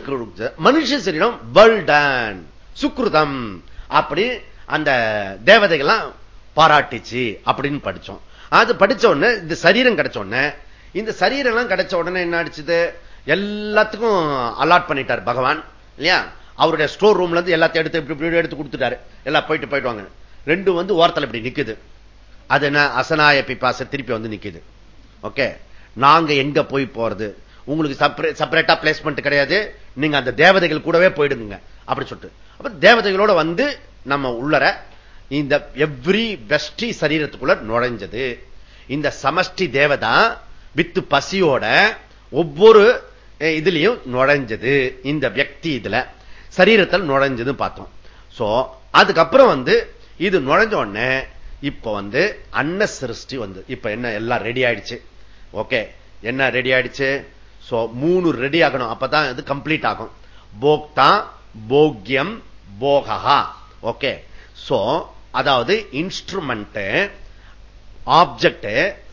மனுஷ சரீரம் வேர்ல்டன் சுக்ருதம் அப்படி அந்த தேவதைகள்லாம் பாராட்டிச்சு அப்படின்னு படிச்சோம். அது படிச்ச உடனே இந்த சரீரம் கிடைச்ச உடனே இந்த சரீரம் எல்லாம் கிடைச்ச உடனே என்ன ஆடிச்சது எல்லாத்துக்கும் அலாட் பண்ணிட்டார் பகவான் இல்லையா? அவருடைய ஸ்டோர் ரூம்ல இருந்து எல்லாத்தையும் எடுத்து இப்படி எடுத்து கொடுத்துட்டாரு. எல்லாம் போயிட்டு போயிட்டு வாங்க. ரெண்டு வந்து ஓரத்தில் இப்படி நிக்குது. அது என்ன? அசனாய பிப்பாச திருப்பி வந்து நிக்குது. ஓகே நாங்க எங்க போய் போறது? உங்களுக்கு செப்பரேட்டா பிளேஸ்மெண்ட் கிடையாது. நீங்க அந்த தேவதைகள் கூடவே போயிடுங்க. அப்படி சொல்லிட்டு. அப்ப தேவதைகளோட வந்து நம்ம உள்ளர இந்த எவ்ரி வெஷ்டி சரீரத்துக்குள்ள நுழைஞ்சது. இந்த சமஷ்டி தேவதா வித்து பசியோட ஒவ்வொரு இதுலயும் நுழைஞ்சது. இந்த வியக்தி இதுல சரீரத்தில் நுழைஞ்சது பார்த்தோம். சோ அதுக்கப்புறம் வந்து இது நுழைஞ்ச உடனே இப்ப வந்து அன்ன சிருஷ்டி வந்து இப்ப என்ன எல்லாம் ரெடி ஆயிடுச்சு. ஓகே என்ன ரெடி ஆயிடுச்சு? மூணு ரெடி ஆகணும். அப்பதான் இது கம்ப்ளீட் ஆகும். போக்தா போக்யம் போகா ஓகே சோ அதாவது இன்ஸ்ட்ருமெண்ட் ஆப்ஜெக்ட்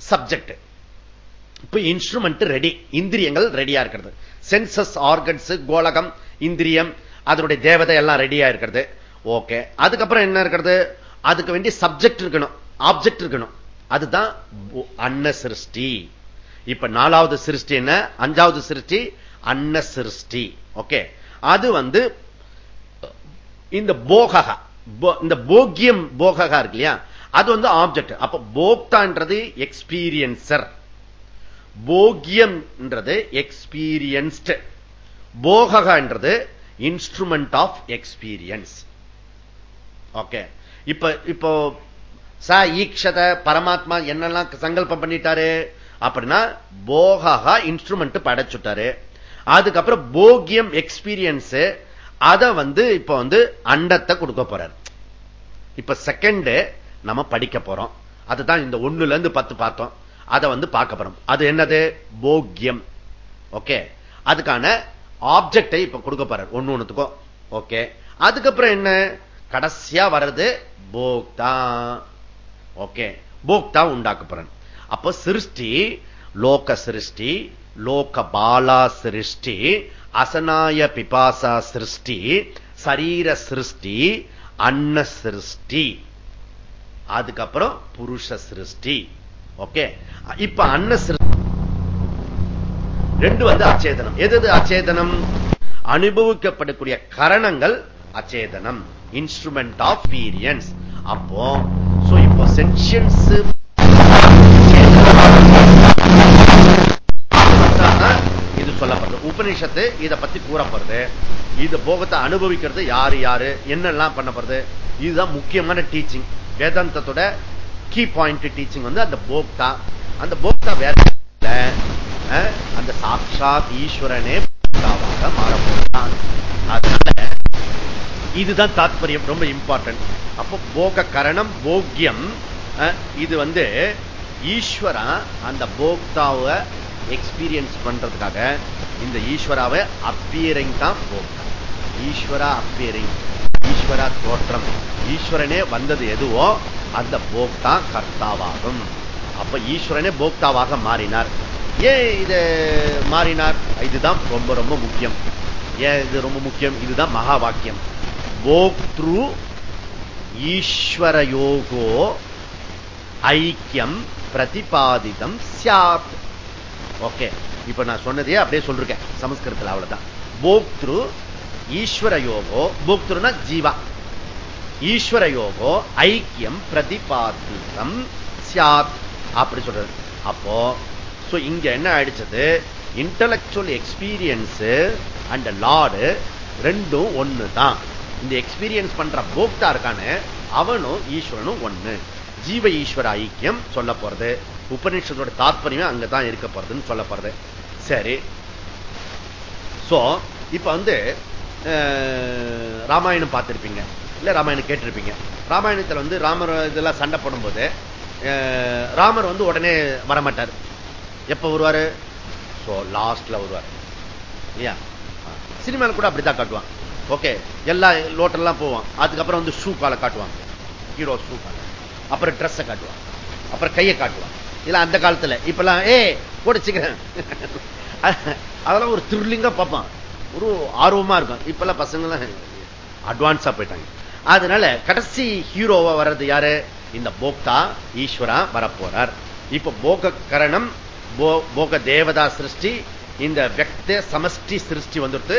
சப்ஜெக்ட் இப்ப இன்ஸ்ட்ருமெண்ட் ரெடி இந்திரியங்கள் ரெடியா இருக்கிறது. சென்சஸ் ஆர்கன்ஸ் கோலகம் இந்திரியம் அதனுடைய தேவதை எல்லாம் ரெடியா இருக்கிறது. ஓகே அதுக்கப்புறம் என்ன இருக்கிறது? அதுக்கு வேண்டிய சப்ஜெக்ட் இருக்கணும். ஆப்ஜெக்ட் இருக்கணும். அதுதான் அன்ன சிருஷ்டி இப்ப நாலாவது சிருஷ்டி என்ன? அஞ்சாவது சிருஷ்டி அன்ன சிருஷ்டி. ஓகே? அது வந்து இந்த போகா இந்த போக்கியம் போகா இருக்கு இல்லையா? அது வந்து ஆப்ஜெக்ட் அப்ப போக்தான்றது எக்ஸ்பீரியன்சர் போக்கியம்ன்றது எக்ஸ்பீரியன்ஸ்ட் போகன்றது இன்ஸ்ட்ருமெண்ட் ஆஃப் எக்ஸ்பீரியன்ஸ் ஓகே? இப்ப இப்போ ச ஈக்ஷத பரமாத்மா என்னெல்லாம் சங்கல்பம் பண்ணிட்டாரு? அப்படின்னா போகா இன்ஸ்ட்ருமெண்ட் படைச்சுட்டாரு அதுக்கப்புறம் போகியம் எக்ஸ்பீரியன்ஸ் அதை வந்து இப்ப வந்து அண்டத்தை கொடுக்க போறார். இப்ப செகண்ட் நம்ம படிக்க போறோம். அதுதான் இந்த ஒண்ணுல இருந்து பத்து பார்த்தோம். அதை வந்து பார்க்க போறோம். அது என்னது? போக்கியம் ஓகே? அதுக்கான ஆப்ஜெக்டை இப்ப கொடுக்க போறார். ஒண்ணு ஒண்ணுத்துக்கும். ஓகே? அதுக்கப்புறம் என்ன? கடைசியா வர்றது போக்தா. ஓகே? போக்தா உண்டாக்க போறேன் அப்ப சிருஷ்டி லோக சிருஷ்டி லோக பாலா சிருஷ்டி அசனாய பிபாசா சிருஷ்டி சரீர சிருஷ்டி அன்ன சிருஷ்டி. அதுக்கப்புறம் புருஷ சிருஷ்டி. ஓகே? இப்ப அன்ன சிருஷ்டி ரெண்டு வந்து அச்சேதனம். எது அச்சேதனம்? அனுபவிக்கப்படக்கூடிய கரணங்கள் அச்சேதனம். இன்ஸ்ட்ருமெண்ட் ஆஃப் பீரியன்ஸ் அப்போ இப்போ சென்சியன்ஸ் சொல்லப்படுது. உபநிஷத்து இதை பத்தி கூறப்படுது. இது போகத்தை அனுபவிக்கிறது யாரு யாரு என்னெல்லாம் பண்ணப்படுது? இதுதான் முக்கியமான டீச்சிங் வேதாந்தத்தோட கீ பாயிண்ட் டீச்சிங் வந்து அந்த போக்தா. அந்த போக்தா வேற அந்த சாட்சாத் ஈஸ்வரனே போக்தாவாக மாறப்போகிறான். அதனால இதுதான் தாத்பரியம் ரொம்ப இம்பார்ட்டன்ட் அப்போ போக கரணம் போக்கியம். இது வந்து ஈஸ்வரன் அந்த போக்தாவை எக்ஸ்பீரியன்ஸ் பண்றதுக்காக இந்த ஈஸ்வராவை அப்பியரிங் தான் போகும். ஈஸ்வரா அப்பியரிங் ஈஸ்வரா தோற்றம். ஈஸ்வரனே வந்தது எதுவோ அந்த போக்தா கர்த்தாவாகும். அப்ப ஈஸ்வரனே போக்தாவாக மாறினார். ஏன் இது மாறினார்? இதுதான் ரொம்ப ரொம்ப முக்கியம். ஏன் இது ரொம்ப முக்கியம்? இதுதான் மகா வாக்கியம் போக்திரு ஈஸ்வரயோகோ ஐக்கியம் பிரதிபாதிதம் சியாத் ஓகே. இப்ப நான் சொன்னதே அப்படியே சொல்றேன். சமஸ்கிருதத்தில் அவ்வளவுதான். போக்திரு ஈஸ்வர யோகோ போக்திருனா ஜீவா. ஈஸ்வர யோகோ ஐக்கியம் பிரதிபாதிதம் சியாத் அப்படி சொல்றது. அப்போ இங்க என்ன ஆயிடுச்சது? இன்டலக்சுவல் எக்ஸ்பீரியன்ஸ் அண்ட் லார்டு ரெண்டும் ஒண்ணு தான் இந்த எக்ஸ்பீரியன்ஸ் பண்ற போக்தா இருக்கானு அவனும் ஈஸ்வரனும் ஒண்ணு. ஜீவ ஈஸ்வர ஐக்கியம் சொல்ல போறது. உபநிஷத்தோட தாற்பயமே அங்கதான் இருக்கப்படுதுன்னு போறதுன்னு சொல்ல சரி. சோ இப்ப வந்து ராமாயணம் பார்த்திருப்பீங்க. இல்ல ராமாயணம் கேட்டிருப்பீங்க. ராமாயணத்துல வந்து ராமர் இதெல்லாம் சண்டை போடும்போது ராமர் வந்து உடனே வரமாட்டார். எப்ப வருவாரு? லாஸ்ட்ல வருவார். இல்லையா? சினிமாவில் கூட அப்படித்தான் காட்டுவான். ஓகே எல்லா லோட்டெல்லாம் போவான். அதுக்கப்புறம் வந்து ஷூ காலை காட்டுவாங்க. ஹீரோ ஷூ காலை. அப்புறம் ட்ரெஸ்ஸை காட்டுவான். அப்புறம் கையை காட்டுவான். இல்லை அந்த காலத்துல. இப்பெல்லாம் ஏ போடிச்சுக்கிறேன் அதெல்லாம் ஒரு த்ரில்லிங்கா பார்ப்பான். ஒரு ஆர்வமா இருக்கும். இப்பெல்லாம் பசங்களாம் அட்வான்ஸா போயிட்டாங்க. அதனால கடைசி ஹீரோவா வர்றது யாரு? இந்த போக்தா ஈஸ்வரா வரப்போறார். இப்ப போக கரணம் போக தேவதா சிருஷ்டி இந்த வெக்த சமஷ்டி சிருஷ்டி வந்துட்டு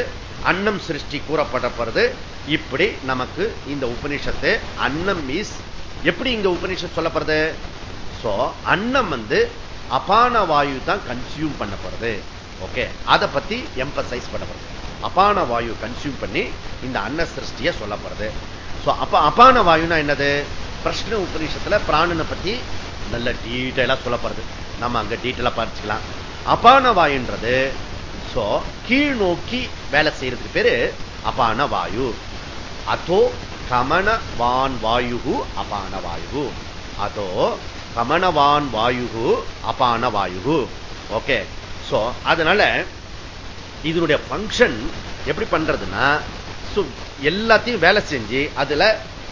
அன்னம் சிருஷ்டி கூறப்படப்படுறது இப்படி நமக்கு இந்த உபநிஷத்து அன்னம் மீஸ் எப்படி இங்க உபநிஷத் சொல்லப்படுறது சோ அன்னம் வந்து அபான வாயு தான் கன்சியூம் பண்ணப்படுறது ஓகே அதை பத்தி எம்பசைஸ் பண்ண போறது அபான வாயு கன்சியூம் பண்ணி இந்த அன்ன சிருஷ்டிய சொல்லப்படுது. அப்ப அபான வாயுனா என்னது? பிரஷ்ன உபநிஷத்துல பிராணனை பத்தி நல்ல டீட்டெயிலா சொல்லப்படுறது நம்ம அங்க டீட்டெயிலா பார்த்துக்கலாம். அபான வாயுன்றது கீழ் நோக்கி வேலை செய்யறதுக்கு பேரு அபான வாயு. அதோ கமனவான் வாயு அபான வாயு அதோ கமனவான் வாயு அபான வாயு ஓகே சோ அதனால இதனுடைய பங்கன் எப்படி பண்றதுன்னா எல்லாத்தையும் வேலை செஞ்சு அதுல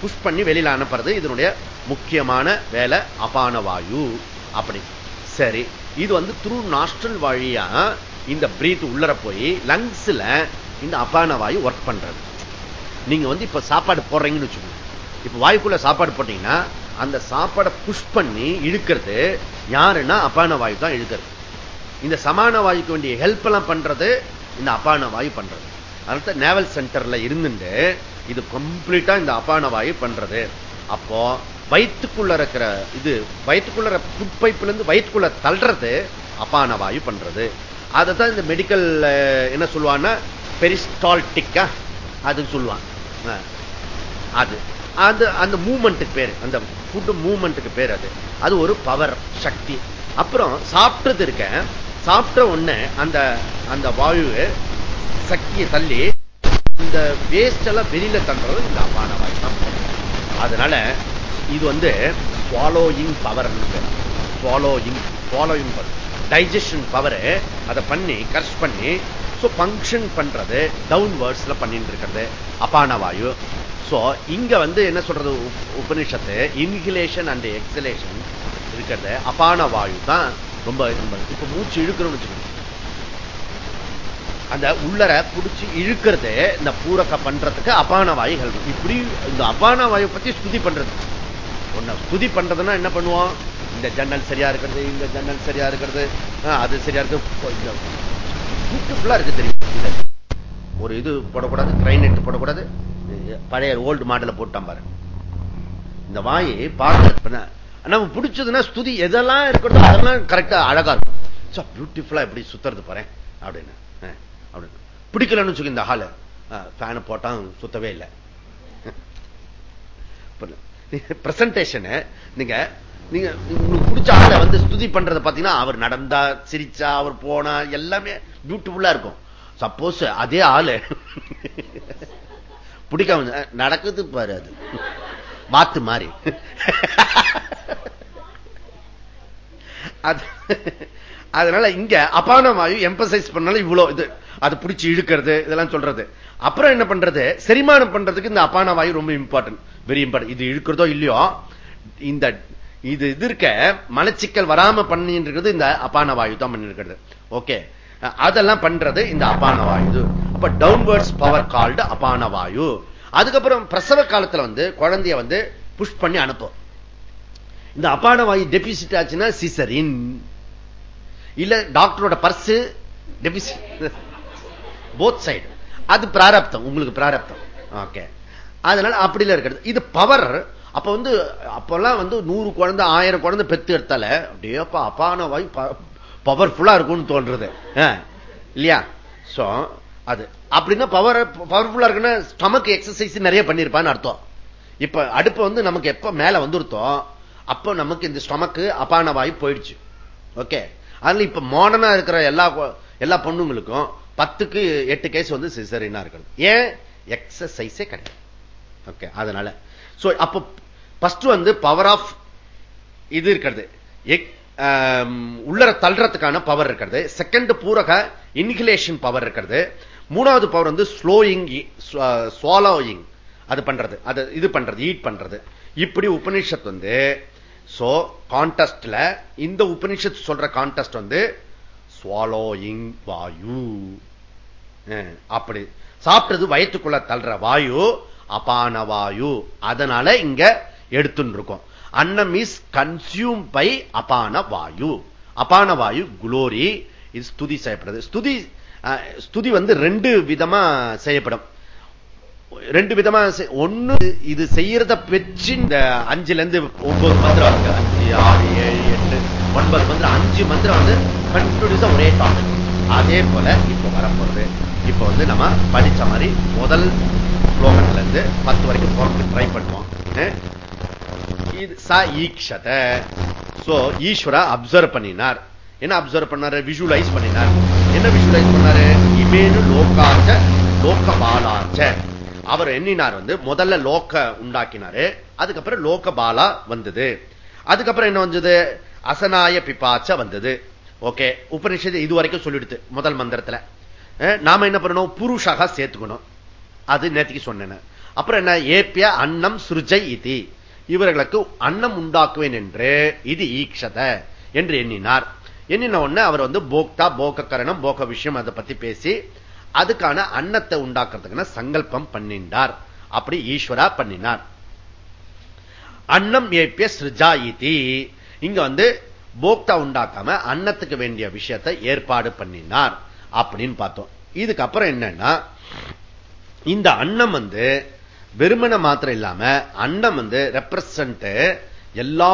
புஷ் பண்ணி வெளியில அனுப்புறது இதனுடைய முக்கியமான வேலை அபான வாயு. அப்படி. சரி. இது வந்து த்ரூ நாஸ்டல் வழியா இந்த பிரீத் உள்ளர போய் லங்ஸ்ல இந்த அபான வாயு ஒர்க் பண்றது. நீங்க வந்து இப்ப சாப்பாடு போடுறீங்கன்னு வச்சுக்கோங்க. இப்ப வாயுக்குள்ள சாப்பாடு போட்டீங்கன்னா அந்த சாப்பாடை புஷ் பண்ணி இழுக்கிறது. யாருன்னா அப்பான வாயு தான் இழுக்கிறது. இந்த சமான வாயுக்கு வேண்டிய ஹெல்ப் எல்லாம் பண்றது இந்த அப்பான வாயு பண்றது. அடுத்த நேவல் சென்டர்ல இருந்துட்டு இது கம்ப்ளீட்டா இந்த அப்பான வாயு பண்றது. அப்போ வயிற்றுக்குள்ள இருக்கிற இது வயிற்றுக்குள்ள புட் பைப்ல இருந்து வயிற்றுக்குள்ள தள்ளுறது அப்பான வாயு பண்றது. அதை தான் இந்த மெடிக்கல் என்ன சொல்லுவான்னா பெரிஸ்டால்டிக்கா அது சொல்லுவான் அது. அது அந்த மூமெண்ட்டுக்கு பேர். அந்த ஃபுட் மூமெண்ட்டுக்கு பேர் அது. அது ஒரு பவர் சக்தி. அப்புறம் சாப்பிட்டது இருக்க சாப்பிட்ட உடனே அந்த அந்த வாயு சக்தியை தள்ளி இந்த வேஸ்ட் எல்லாம் வெளியில தந்துறது இந்த அப்பான வாயு தான் அதனால இது வந்து following power following following power digestion power அதை பண்ணி கர்ஷ் பண்ணி ஸோ ஃபங்க்ஷன் பண்றது டவுன் வேர்ட்ஸ்ல பண்ணிட்டு இருக்கிறது. அபான வாயு. சோ இங்க வந்து என்ன சொல்றது? உபனிஷத்து இன்ஹிலேஷன் அண்ட் எக்ஸலேஷன் இருக்கிறது. அபான வாயு தான் ரொம்ப இப்ப மூச்சு இழுக்கிறோம்னு அந்த உள்ளர புடிச்சு இழுக்கிறது இந்த பூரக்க பண்றதுக்கு அபான வாயு ஹெல்ப் இப்படி இந்த அபான வாயு பத்தி ஸ்துதி பண்றது. ஒன்ன ஸ்துதி பண்றதுன்னா என்ன பண்ணுவோம்? இந்த ஜன்னல் சரியா இருக்கிறது இந்த ஜன்னல் சரியா இருக்கிறது அது சரியா இருக்கு. பியூட்டிஃபுல்லா இருக்கு தெரியும்? ஒரு இது போடக்கூடாது ட்ரெயின் எடுத்து போடக்கூடாது. பழைய ஓல்டு மாடல போட்டான் பாரு. இந்த வாயை பார்க்க நம்ம பிடிச்சதுன்னா ஸ்துதி எதெல்லாம் இருக்கட்டும் அதெல்லாம் கரெக்டா அழகா இருக்கும். பியூட்டிஃபுல்லா எப்படி சுத்துறது பாரு அப்படின்னு. அப்படின்னு. பிடிக்கலன்னு சொல்லி இந்த ஹால ஃபேனை போட்டான் சுத்தவே இல்லை. பிரசன்டேஷன் நீங்க நீங்க உங்களுக்கு பிடிச்ச ஆளை வந்து ஸ்துதி பண்றதை பாத்தீங்கன்னா அவர் நடந்தா சிரிச்சா அவர் போனா எல்லாமே பியூட்டிஃபுல்லா இருக்கும். சப்போஸ் அதே ஆளு பிடிக்காம நடக்குது பாரு அது. மாத்து மாறி. அதனால இங்க அபான வாயு எம்பசைஸ் பண்ணாலும் இவ்வளவு இது அது பிடிச்சி இழுக்கிறது இதெல்லாம் சொல்றது. அப்புறம் என்ன பண்றது? செரிமானம் பண்றதுக்கு இந்த அபான வாயு ரொம்ப இம்பார்ட்டன்ட் வெரி இம்பார்ட்டன் இது இழுக்கிறதோ இல்லையோ இந்த இது இது இருக்க மலச்சிக்கல் வராம பண்ணிட்டு இந்த அபான வாயு தான் பண்ணிருக்கிறது. ஓகே அதெல்லாம் பண்றது இந்த அபான வாயு அப்ப டவுன்வர்ட்ஸ் பவர் கால்டு அபான வாயு அதுக்கப்புறம் பிரசவ காலத்துல வந்து குழந்தைய வந்து புஷ் பண்ணி அனுப்பும். இந்த அபான வாயு டெபிசிட் ஆச்சுன்னா சிசரின் இல்ல டாக்டரோட பர்ஸ் டெபிசிட் போத் சைடு அது பிராரப்தம் உங்களுக்கு பிராரப்தம். ஓகே அதனால அப்படிலாம் இருக்கிறது. இது பவர் அப்ப வந்து அப்பெல்லாம் வந்து நூறு குழந்தை ஆயிரம் குழந்தை பெத்து எடுத்தால அப்படியேப்பா அப்பான வாய் பவர்ஃபுல்லா இருக்கும்னு தோன்றது. இல்லையா? சோ அது. அப்படின்னா பவர் பவர்ஃபுல்லா இருக்குன்னா ஸ்டமக் எக்ஸசைஸ் நிறைய பண்ணிருப்பான்னு அர்த்தம். இப்ப அடுப்பு வந்து நமக்கு எப்ப மேல வந்துருத்தோம் அப்ப நமக்கு இந்த ஸ்டமக்கு அபான வாயு போயிடுச்சு. ஓகே அதனால இப்ப மாடர்னா இருக்கிற எல்லா எல்லா பொண்ணுங்களுக்கும் பத்துக்கு எட்டு கேஸ் வந்து சிசரினா இருக்கணும். ஏன்? எக்ஸசைஸே கிடையாது. ஓகே அதனால. சோ அப்ப பஸ்ட் வந்து பவர் ஆஃப் இது இருக்கிறது. உள்ளர தள்ளுறதுக்கான பவர் இருக்கிறது. செகண்ட் பூரக இன்ஹிலேஷன் பவர் இருக்கிறது. மூணாவது பவர் வந்து ஸ்லோயிங் ஸ்வாலோயிங் அது பண்றது. அது இது பண்றது ஈட் பண்றது. இப்படி உபனிஷத் வந்து சோ கான்டெஸ்ட்ல இந்த உபனிஷத் சொல்ற கான்டெஸ்ட் வந்து ஸ்வாலோயிங் வாயு. அப்படி. சாப்பிட்டது வயிற்றுக்குள்ள தள்ளுற வாயு அபான வாயு. அதனால இங்க எடுத்துன்னு இருக்கும். அன்னம் இஸ் கன்சியூம் பை அபான வாயு அபான வாயு குளோரி இது ஸ்துதி செய்யப்படுது. ஸ்துதி ஸ்துதி uh, வந்து ரெண்டு விதமா செய்யப்படும். ரெண்டு விதமா ஒண்ணு இது செய்யறத பெற்று இந்த அஞ்சுல இருந்து ஒன்பது மந்திரம் இருக்கு. அஞ்சு ஆறு ஏழு எட்டு ஒன்பது மந்திரம். அஞ்சு மந்திரம் வந்து கண்டினியூஸா ஒரே டாபிக் அதே போல இப்ப வரப்போறது இப்ப வந்து நம்ம படிச்ச மாதிரி முதல் ஸ்லோகத்துல இருந்து பத்து வரைக்கும் போறதுக்கு ட்ரை பண்ணுவோம். ச ஈக்ஷத. சோ ஈஸ்வரா அப்சர்வ் பண்ணினார். என்ன அப்சர்வ் பண்ணாரு? விஷுவலைஸ் பண்ணினார். என்ன விஷுவலைஸ் பண்ணாரு? இமேனு லோகாச்ச லோகபாலாச்ச. அவர் எண்ணினார் வந்து முதல்ல லோக்க உண்டாக்கினாரு. அதுக்கப்புறம் லோகபாலா வந்தது. அதுக்கப்புறம் என்ன வந்தது? அசனாய பிப்பாச்ச வந்தது. ஓகே உபனிஷத்து இது வரைக்கும் சொல்லிடுது முதல் மந்திரத்துல. நாம என்ன பண்ணணும்? புருஷாக சேர்த்துக்கணும். அது நேற்றுக்கு சொன்னேன் அப்புறம் என்ன? ஏப்பிய அன்னம் சுருஜை இது. இவர்களுக்கு அன்னம் உண்டாக்குவேன் என்று இது ஈக்ஷத என்று எண்ணினார். எண்ணின உடனே அவர் வந்து போக்தா போக கரணம் போக விஷயம் அதை பத்தி பேசி அதுக்கான அன்னத்தை உண்டாக்குறதுக்கான சங்கல்பம் பண்ணினார் அப்படி ஈஸ்வரா பண்ணினார். அன்னம் ஏப்பிய சிருஜா இதி. இங்க வந்து போக்தா உண்டாக்காம அன்னத்துக்கு வேண்டிய விஷயத்தை ஏற்பாடு பண்ணினார் அப்படின்னு பார்த்தோம். இதுக்கப்புறம் என்னன்னா இந்த அன்னம் வந்து வெறுமனை மாத்திரம் இல்லாம அன்னம் வந்து ரெப்ரசன்ட் எல்லா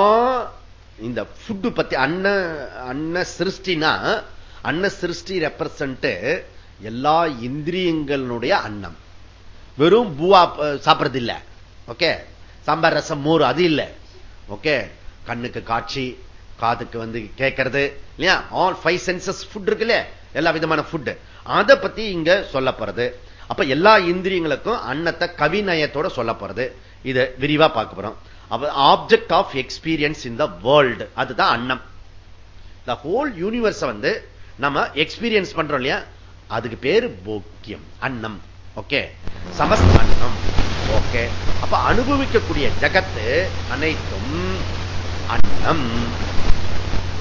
இந்த ஃபுட்டு பத்தி அன்ன அன்ன சிருஷ்டினா அன்ன சிருஷ்டி ரெப்ரசன்ட் எல்லா இந்திரியங்களுடைய அன்னம். வெறும் பூவா சாப்பிடுறது இல்ல. ஓகே சாம்பார் ரசம் மோர் அது இல்ல. ஓகே கண்ணுக்கு காட்சி காதுக்கு வந்து கேட்கறது இல்லையா? ஆல் ஃபைவ் சென்சஸ் ஃபுட் இருக்குல்ல எல்லா விதமான ஃபுட் அதை பத்தி இங்க சொல்லப்படுறது அப்ப எல்லா இந்திரியங்களுக்கும் அன்னத்தை கவிநயத்தோட சொல்ல போறது இதை விரிவா பார்க்க போறோம். Object of experience in the world அதுதான் அன்னம். த ஹோல் யூனிவர்ஸ் வந்து நம்ம எக்ஸ்பீரியன்ஸ் பண்றோம் இல்லையா? அதுக்கு பேரு போக்கியம். அன்னம். ஓகே சமஸ்த அன்னம் ஓகே அப்ப அனுபவிக்கக்கூடிய ஜகத்து அனைத்தும் அன்னம்.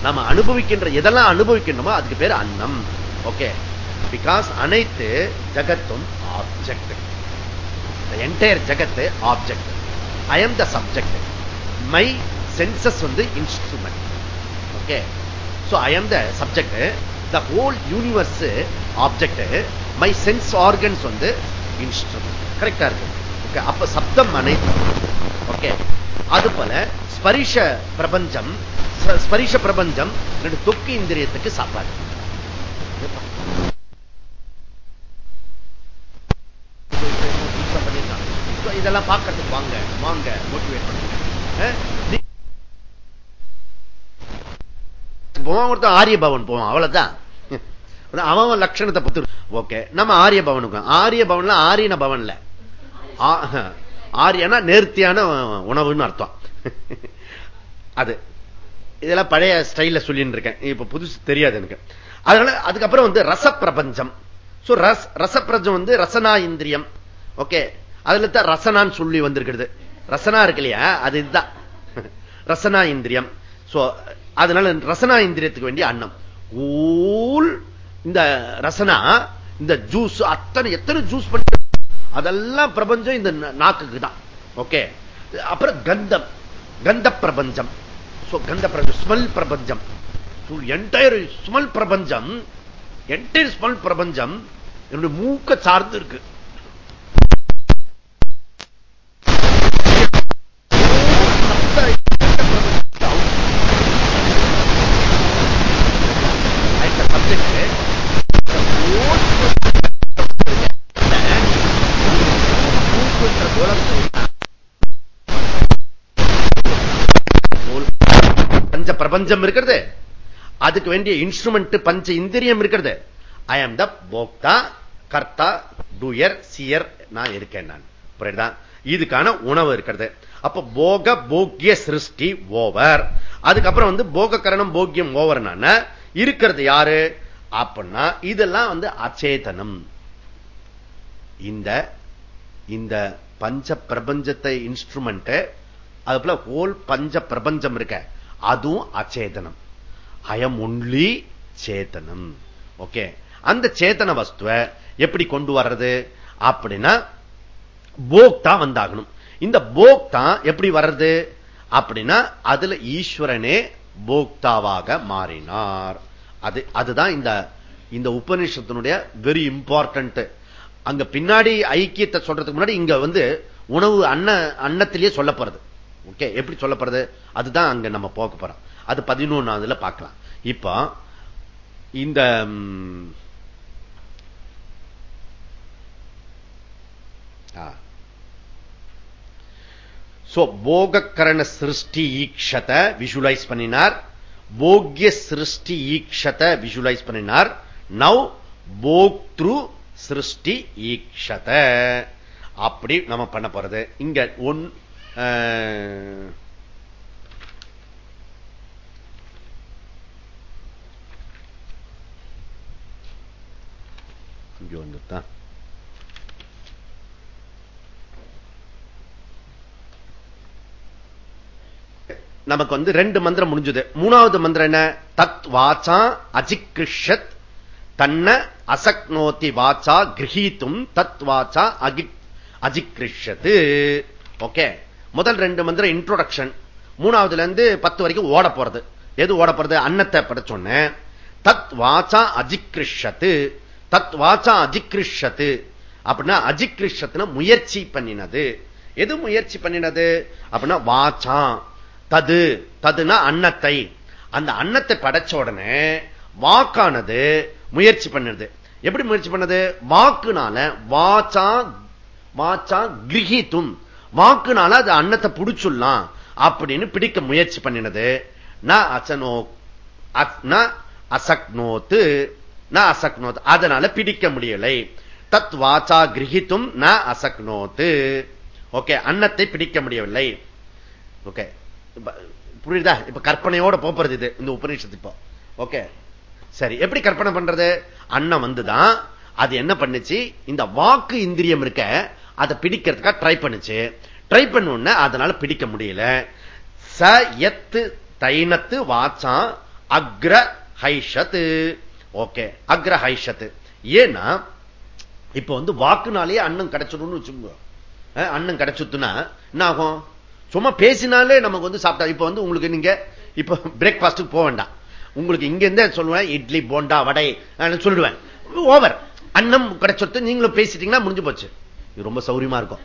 நம்ம அனுபவிக்கின்ற எதெல்லாம் அனுபவிக்கணுமோ அதுக்கு பேர் அன்னம். ஓகே பிகாஸ் அனைத்து ஜகத்தும் ஆப்ஜெக்ட் என்டையர் ஜகத்து object I am the subject my senses வந்து instrument okay so I am the subject the whole universe object my sense organs வந்து இன்ஸ்ட்ருமெண்ட் கரெக்டா இருக்கு. ஓகே அப்ப சப்தம் அனைத்தும் ஓகே அது போல ஸ்பரிஷ பிரபஞ்சம் ஸ்பரிஷ பிரபஞ்சம் ரெண்டு தொக்கு இந்திரியத்துக்கு சாப்பாடு. இதெல்லாம் பார்க்கறதுக்கு வாங்க வாங்க மோட்டிவேட் பண்ணுங்க. போவான் ஒருத்தன் ஆரிய பவன் போவான் அவ்வளவுதான் அவன் லட்சணத்தை பத்து ஓகே நம்ம ஆரிய பவனுக்கு ஆரிய பவன்ல. ஆரியன பவன்ல ஆரியனா நேர்த்தியான உணவுன்னு அர்த்தம். அது இதெல்லாம் பழைய ஸ்டைல சொல்லிட்டு இருக்கேன். இப்ப புதுசு தெரியாது எனக்கு. அதனால அதுக்கப்புறம் வந்து ரச பிரபஞ்சம் ரசப்பிரஜம் வந்து ரசனா இந்திரியம் ஓகே அதுல தான் ரசனான்னு சொல்லி வந்திருக்கிறது. ரசனா இருக்கு இல்லையா? அது இதுதான். ரசனா இந்திரியம் சோ அதனால ரசனா இந்திரியத்துக்கு வேண்டிய அன்னம். ஊல் இந்த ரசனா இந்த ஜூஸ் அத்தனை எத்தனை ஜூஸ் பண்ணி அதெல்லாம் பிரபஞ்சம் இந்த நாக்குக்கு தான் ஓகே அப்புறம் கந்தம். கந்த பிரபஞ்சம். கந்த பிரபஞ்சம். ஸ்மெல் பிரபஞ்சம். என்டையர் ஸ்மெல் பிரபஞ்சம். என்டையர் ஸ்மெல் பிரபஞ்சம். என்னுடைய மூக்க சார்ந்து இருக்கு. பஞ்ச பிரபஞ்சம் இருக்கிறது. அதுக்கு வேண்டிய இன்ஸ்ட்ருமெண்ட் பஞ்ச இந்திரியம் இருக்கிறது. ஐ ஆம் த போக்தா கர்த்தா டூயர் சியர் நான் இருக்கேன் நான். புரியுதா? இதுக்கான உணவு இருக்கிறது. அப்ப போக போக்கிய சிருஷ்டி ஓவர். அதுக்கப்புறம் வந்து போக கரணம் போக்கியம் ஓவர் இருக்கிறது யாரு? அப்படின்னா இதெல்லாம் வந்து அச்சேதனம். இந்த இந்த பஞ்ச பிரபஞ்சத்தை இன்ஸ்ட்ருமெண்ட் அது போல ஹோல் பஞ்ச பிரபஞ்சம் இருக்க. அதுவும் அச்சேதனம். ஐ எம் ஒன்லி சேத்தனம். ஓகே அந்த சேத்தன வஸ்துவ எப்படி கொண்டு வர்றது? அப்படின்னா போக்தா வந்தாகணும். இந்த போக்தா எப்படி வர்றது? அப்படின்னா அதுல ஈஸ்வரனே போக்தாவாக மாறினார். அது அதுதான் இந்த இந்த உபநிஷத்தினுடைய வெரி இம்பார்ட்டன்ட் அங்க பின்னாடி ஐக்கியத்தை சொல்றதுக்கு முன்னாடி இங்க வந்து உணவு அன்ன அன்னத்திலேயே சொல்லப்படுறது ஓகே எப்படி சொல்லப்படுறது அதுதான் அங்க நம்ம போக போறோம். அது பதினொன்னாவதுல பார்க்கலாம். இப்ப இந்த சோ போகக்கரண சிருஷ்டி ஈக்ஷத விஷுவலைஸ் பண்ணினார் போக்ய சிருஷ்டி ஈக்ஷத விஷுவலைஸ் பண்ணினார் நவ் போக்திரு சிருஷ்டி ஈக்ஷத அப்படி நம்ம பண்ண போறது இங்க ஒன் இங்க வந்துட்டான் நமக்கு வந்து ரெண்டு மந்திரம் முடிஞ்சது. மூணாவது மந்திரம் என்ன? தத் வாச்சா அஜிகிருஷத் தன்ன அசக்னோதி வாச்சா கிரகித்தும் தத் வாச்சா அஜிகிருஷத்து ஓகே. முதல் ரெண்டு மந்திரம் இன்ட்ரோடக்ஷன் மூணாவதுல இருந்து பத்து வரைக்கும் ஓட போறது. எது ஓட போறது? அன்னத்தை படைச்சோன்ன தத் வாச்சா அஜிகிருஷத்து தத் வாச்சா அஜிகிருஷத்து அப்படின்னா அஜிகிருஷத்துனா முயற்சி பண்ணினது. எது முயற்சி பண்ணினது? அப்படின்னா வாச்சா. தது ததுனா அன்னத்தை. அந்த அன்னத்தை படைச்ச உடனே வாக்கானது முயற்சி பண்ணுது. எப்படி முயற்சி பண்ணது? வாக்குனால வாச்சா வாச்சா கிரகித்தும். வாக்குனால அது அன்னத்தை பிடிச்சுடலாம் அப்படின்னு பிடிக்க முயற்சி பண்ணினது. ந அசனோ அசக்னோத்து ந அசக்னோத் அதனால பிடிக்க முடியலை. தத் வாச்சா கிரகித்தும் ந அசக்னோத்து. ஓகே அன்னத்தை பிடிக்க முடியவில்லை. ஓகே. புரியுதா? இப்ப கற்பனையோட போறது இது இந்த உபநிஷத்து இப்போ. ஓகே? சரி எப்படி கற்பனை பண்றது? அண்ணன் வந்துதான் அது என்ன பண்ணுச்சு? இந்த வாக்கு இந்திரியம் இருக்க அதை பிடிக்கிறதுக்காக ட்ரை பண்ணுச்சு. ட்ரை பண்ண அதனால பிடிக்க முடியல. ச எத்து தைனத்து வாச்சா அக்ர ஹைஷத்து. ஓகே அக்ர ஹைஷத்து. ஏன்னா இப்ப வந்து வாக்குனாலேயே அண்ணன் கிடைச்சிடும்னு வச்சுக்கோங்க. அண்ணன் கிடைச்சுத்துனா என்ன ஆகும்? சும்மா பேசினாலே நமக்கு வந்து சாப்பிட்டா. இப்ப வந்து உங்களுக்கு நீங்க இப்ப பிரேக்பாஸ்டுக்கு போக வேண்டாம். உங்களுக்கு இங்க இருந்தே சொல்லுவேன் இட்லி போண்டா வடை சொல்லிடுவேன். ஓவர் அன்னம் கிடைச்சொத்து நீங்களும் பேசிட்டீங்கன்னா முடிஞ்சு போச்சு. இது ரொம்ப சௌரியமா இருக்கும்.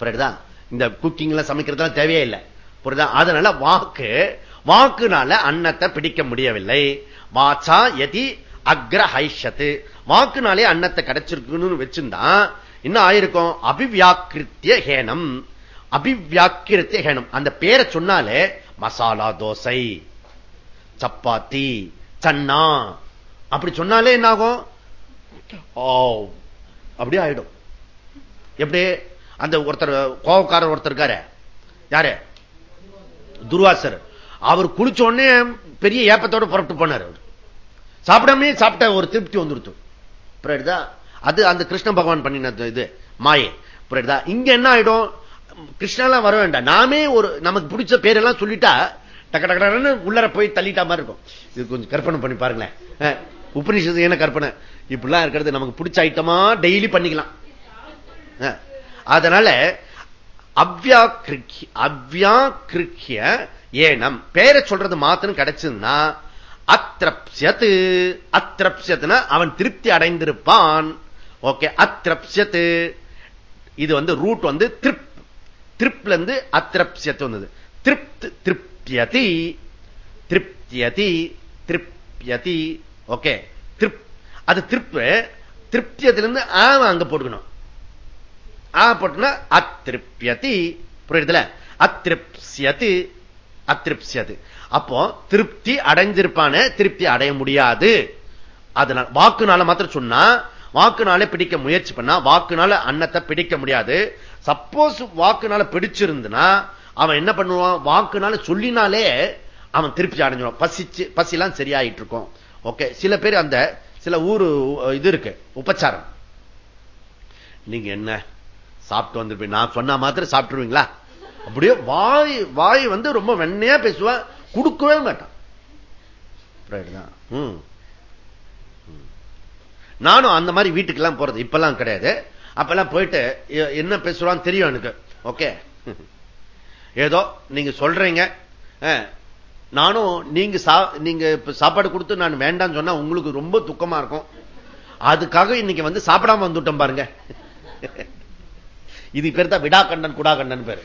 புரியுதா? இந்த குக்கிங் எல்லாம் சமைக்கிறதுலாம் தேவையே இல்லை. புரியுதா? அதனால வாக்கு வாக்குனால அன்னத்தை பிடிக்க முடியவில்லை. வாச்சா எதி அக்ர ஹைஷத்து வாக்குனாலே அன்னத்தை கிடைச்சிருக்குன்னு வச்சிருந்தா என்ன ஆயிருக்கும். அபிவியாக்கிருத்திய ஹேனம். அபிவியாக்கிருத்திய ஹேனம் அந்த பேரை சொன்னாலே மசாலா தோசை சப்பாத்தி சன்னா. அப்படி சொன்னாலே என்ன ஆகும் அப்படியே ஆயிடும். எப்படி? அந்த ஒருத்தர் கோவக்காரர் ஒருத்தர் இருக்காரு. யாரு? துர்வாசர். அவர் குளிச்ச உடனே பெரிய ஏப்பத்தோடு புறப்பட்டு போனார் சாப்பிடாமே சாப்பிட்ட ஒரு திருப்தி வந்துருத்து புரியுதா? அது அந்த கிருஷ்ண பகவான் பண்ணினது இது மாயே. புரியுதா? இங்க என்ன ஆயிடும்? கிருஷ்ணாலாம் வர வேண்டாம். நாமே ஒரு நமக்கு பிடிச்ச பேரெல்லாம் சொல்லிட்டா டக்க டக்கடன்னு உள்ளர போய் தள்ளிட்டா மாதிரி இருக்கும். இது கொஞ்சம் கற்பனை பண்ணி பாருங்களேன். உபநிஷத்து என்ன கற்பனை? இப்படிலாம் இருக்கிறது நமக்கு பிடிச்ச ஐட்டமா டெய்லி பண்ணிக்கலாம். அதனால அவ்யாக்கிருக்கிய ஏனம் பேரை சொல்றது மாத்திரம் கிடைச்சதுன்னா அத்திரப்சியத்து அத்திரப்சியத்துனா அவன் திருப்தி அடைந்திருப்பான். ஓகே அத்திரப்சியத்து இது வந்து ரூட் வந்து திருப்தி. திருப்ல இருந்து அத்திரப்சியத்து வந்தது. திருப்தி திருப்தியதி திருப்தியதி திருப்தியதி. ஓகே. திருப் அது திருப்பு திருப்தியத்திலிருந்து ஆவ அங்க போட்டுக்கணும். ஆ போட்டுனா அத்திருப்பியதி புரியுதுல? அத்திருப்சியது அத்திருப்சியது அப்போ திருப்தி அடைஞ்சிருப்பான திருப்தி அடைய முடியாது. அதனால் வாக்குனால மாத்திரம் சொன்னா வாக்குனாலே பிடிக்க முயற்சி பண்ணா வாக்குனால அன்னத்தை பிடிக்க முடியாது. சப்போஸ் வாக்குனால பிடிச்சிருந்துனா அவன் என்ன பண்ணுவான்? வாக்குனால சொல்லினாலே அவன் திருப்தி அடைஞ்சிடும் பசிச்சு பசிலாம் சரியாயிட்டு இருக்கும் ஓகே சில பேர் அந்த சில ஊரு இது இருக்கு உபச்சாரம். நீங்க என்ன? சாப்பிட்டு வந்துருப்பீங்க நான் சொன்னா மாத்திரம் சாப்பிட்டுருவீங்களா? அப்படியே வாய் வாய் வந்து ரொம்ப வெண்ணையா பேசுவா கொடுக்கவே மாட்டான். நானும் அந்த மாதிரி வீட்டுக்கெல்லாம் போறது இப்பெல்லாம் கிடையாது. அப்பெல்லாம் போயிட்டு என்ன பேசுறான்னு தெரியும் எனக்கு. ஓகே. ஏதோ நீங்க சொல்றீங்க. நானும் நீங்க நீங்க சாப்பாடு கொடுத்து நான் வேண்டாம்னு சொன்னா உங்களுக்கு ரொம்ப துக்கமா இருக்கும். அதுக்காக இன்னைக்கு வந்து சாப்பிடாம வந்துட்டோம் பாருங்க. இது பேர் தான் விடா கண்டன் குடா கண்டன் பேர்.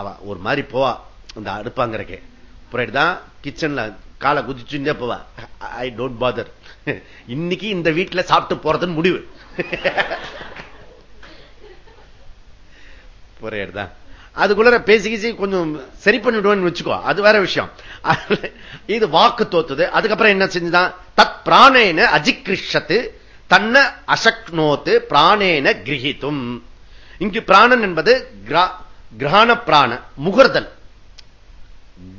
அவ ஒரு மாதிரி போவா இந்த அடுப்பாங்கிறக்கே புரியுதுதான் கிச்சன்ல காலை குதிச்சுட்டே போவா. ஐ டோன்ட் பாதர் இன்னைக்கு இந்த வீட்டுல சாப்பிட்டு போறதுன்னு முடிவு. புரியுறதா அதுக்குள்ள பேசிக்கிச்சு கொஞ்சம் சரி பண்ணிடுவோம்னு வச்சுக்கோ. அது வேற விஷயம். இது வாக்கு தோத்துது. அதுக்கப்புறம் என்ன செஞ்சுதான்? தத் பிராணேன அஜிகிருஷத்து தன்னை அசக்னோத்து பிராணேன கிரகித்தும். இங்கு பிராணன் என்பது கிரான பிராண முகர்தல்.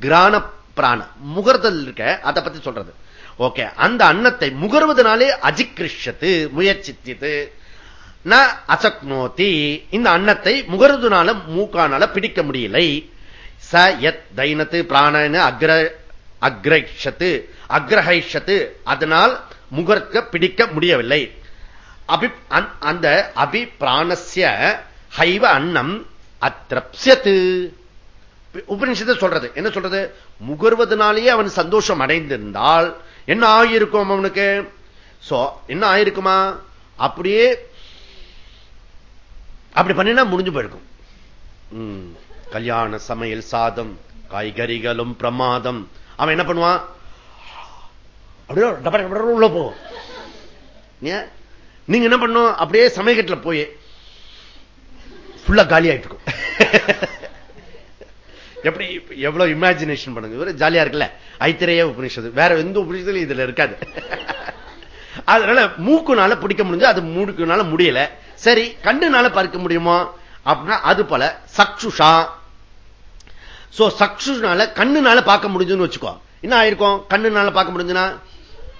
கிரான பிராண முகர்தல் இருக்க அதை பத்தி சொல்றது. ஓகே அந்த அன்னத்தை முகர்வதனாலே அஜிகிருஷத்து முயற்சித்து அசக்னோதி இந்த அன்னத்தை முகர்வதனால மூக்கானால பிடிக்க முடியலை. ச எத் தைனத்து பிராணன அக்ர அக்ரஷத்து அக்ரஹைஷத்து அதனால் முகர்க்க பிடிக்க முடியவில்லை. அபி அந்த அபி பிராணசிய ஹைவ அன்னம் அத்திரப்சியத்து உபநிஷத்தை சொல்றது. என்ன சொல்றது? முகர்வதனாலேயே அவன் சந்தோஷம் அடைந்திருந்தால் என்ன ஆகியிருக்கும் அவனுக்கு? என்ன ஆயிருக்குமா? அப்படியே அப்படி பண்ணினா முடிஞ்சு போயிருக்கும். கல்யாண சமையல் சாதம் காய்கறிகளும் பிரமாதம். அவன் என்ன பண்ணுவான்? அப்படியே உள்ள போ நீங்க என்ன பண்ணும் அப்படியே சமயக்கட்டில் போய் ஃபுல்லா காலி ஆயிட்டு இருக்கும். எப்படி எவ்வளவு இமேஜினேஷன் பண்ணுங்க? இவரு ஜாலியா இருக்குல்ல. ஐத்திரைய உபநிஷது வேற எந்த உபநிஷத்துலையும் இதுல இருக்காது. [LAUGHS] அதனால மூக்குனால பிடிக்க முடிஞ்சு அது மூக்குனால முடியல. சரி கண்ணுனால பார்க்க முடியுமா? அப்படின்னா அது போல சக்ஷுஷா. சோ சக்ஷுனால கண்ணுனால பார்க்க முடிஞ்சுன்னு வச்சுக்கோ. என்ன ஆயிருக்கும்? கண்ணுனால பார்க்க முடிஞ்சுன்னா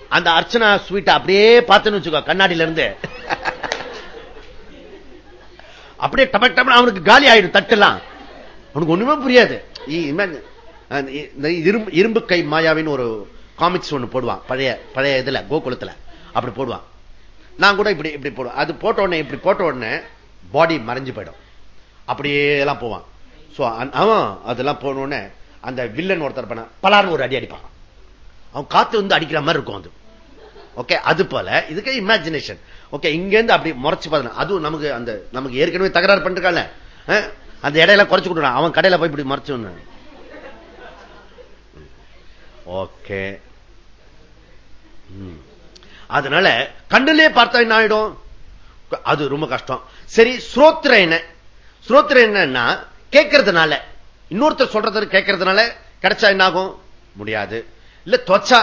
அந்த அர்ச்சனா ஸ்வீட் அப்படியே பார்த்துன்னு வச்சுக்கோ கண்ணாடியில இருந்து [LAUGHS] அப்படியே டபக் டபக் அவனுக்கு காலி ஆயிடும் தட்டுலாம் அவனுக்கு ஒண்ணுமே புரியாது. இரும்பு இரும்பு கை மாயாவின் ஒரு காமிக்ஸ் ஒண்ணு போடுவான். பழைய பழைய இதுல கோகுலத்துல. அப்படி போடுவான். நான் கூட இப்படி இப்படி போடுவேன். அது போட்ட உடனே இப்படி போட்ட உடனே பாடி மறைஞ்சு போயிடும். அப்படியே எல்லாம் போவான் அவன் அதெல்லாம் போனோடனே அந்த வில்லன் ஒருத்தர் பண்ண பலார்னு ஒரு அடி அடிப்பான். அவன் காத்து வந்து அடிக்கிற மாதிரி இருக்கும் அது. ஓகே அது போல இதுக்கு இமேஜினேஷன் ஓகே இங்க இருந்து அப்படி முறைச்சு பார்த்தா அதுவும் நமக்கு அந்த நமக்கு ஏற்கனவே தகராறு பண்ணிருக்கால அந்த இடையில குறைச்சு கொடுறான் அவன் கடையில போய் இப்படி மறைச்சு ஓகே. அதனால கண்ணிலே பார்த்தா என்ன ஆயிடும்? அது ரொம்ப கஷ்டம். சரி ஸ்ரோத்திர என்ன? ஸ்ரோத்திர என்னன்னா கேட்கறதுனால. இன்னொருத்தர் சொல்றது கேட்கறதுனால கிடைச்சா என்ன ஆகும்? முடியாது. இல்ல தொச்சா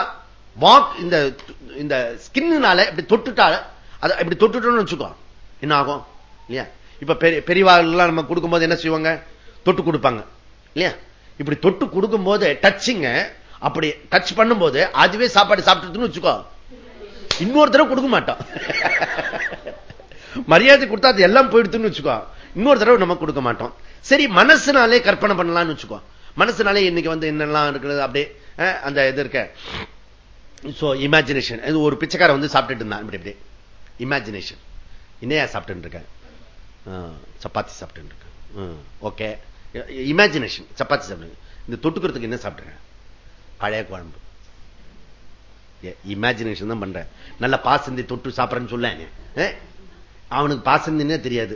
வாக் இந்த இந்த ஸ்கின்னால இப்படி தொட்டுட்டா அதை இப்படி தொட்டுட்டோம்னு வச்சுக்கோ. என்ன ஆகும்? இல்லையா? இப்ப பெரியவாள்லாம் நம்ம கொடுக்கும்போது என்ன செய்வாங்க? தொட்டு கொடுப்பாங்க. இல்லையா? இப்படி தொட்டு கொடுக்கும் போது டச்சிங்க அப்படி டச் பண்ணும்போது அதுவே சாப்பாடு சாப்பிட்டுன்னு வச்சுக்கோ. இன்னொரு தடவை கொடுக்க மாட்டோம். [LAUGHS] மரியாதை கொடுத்தா அது எல்லாம் போயிடுதுன்னு வச்சுக்கோ. இன்னொரு தடவை நம்ம கொடுக்க மாட்டோம். சரி மனசுனாலே கற்பனை பண்ணலாம்னு வச்சுக்கோ. மனசுனாலே இன்னைக்கு வந்து என்னெல்லாம் இருக்கிறது அப்படியே அந்த இது இருக்க. சோ இமேஜினேஷன் இது ஒரு பிச்சைக்காரன் வந்து சாப்பிட்டுட்டு இருந்தான். இப்படி இப்படி. இமேஜினேஷன் இன்னையா சாப்பிட்டு இருக்கேன். சப்பாத்தி சாப்பிட்டு இருக்கேன் ஓகே. இமேஜினேஷன் சப்பாத்தி சாப்பிடுங்க. இந்த தொட்டுக்கிறதுக்கு என்ன சாப்பிட்டுருக்கேன் பழைய குழம்பு. இமேஜினேஷன் தான் பண்றேன். நல்ல பாசந்தி தொட்டு சாப்பிட்றேன்னு சொல்ல அவனுக்கு பாசந்தினே தெரியாது.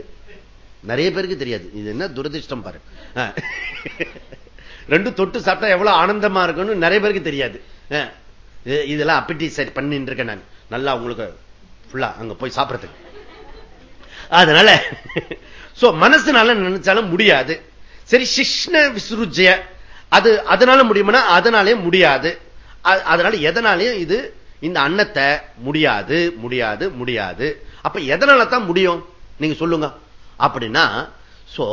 நிறைய பேருக்கு தெரியாது. இது என்ன துரதிருஷ்டம் பாரு. ரெண்டு தொட்டு சாப்பிட்டா எவ்வளவு ஆனந்தமா இருக்கும்னு நிறைய பேருக்கு தெரியாது. இதெல்லாம் அப்படி சரி பண்ணிட்டு இருக்கேன் நான். நல்லா உங்களுக்கு ஃபுல்லா அங்க போய் சாப்பிடறதுக்கு. அதனால சோ மனசுனால நினைச்சாலும் முடியாது. சரி சிஷ்ண விசுருஜய அது அதனால முடியும்னா அதனாலே முடியாது. அதனால எதனாலையும் இது இந்த அன்னத்தை முடியாது முடியாது முடியாது. அப்ப எதனால தான் முடியும்? நீங்க சொல்லுங்க. அப்படின்னா சோ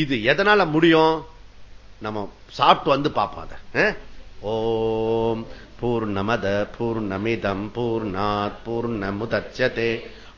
இது எதனால முடியும்? நம்ம சாப்பிட்டு வந்து பார்ப்போம் அதை. ஓம் பூர்ணமத பூர்ணமிதம் பூர்ணாத் பூர்ணமுதச்சதே.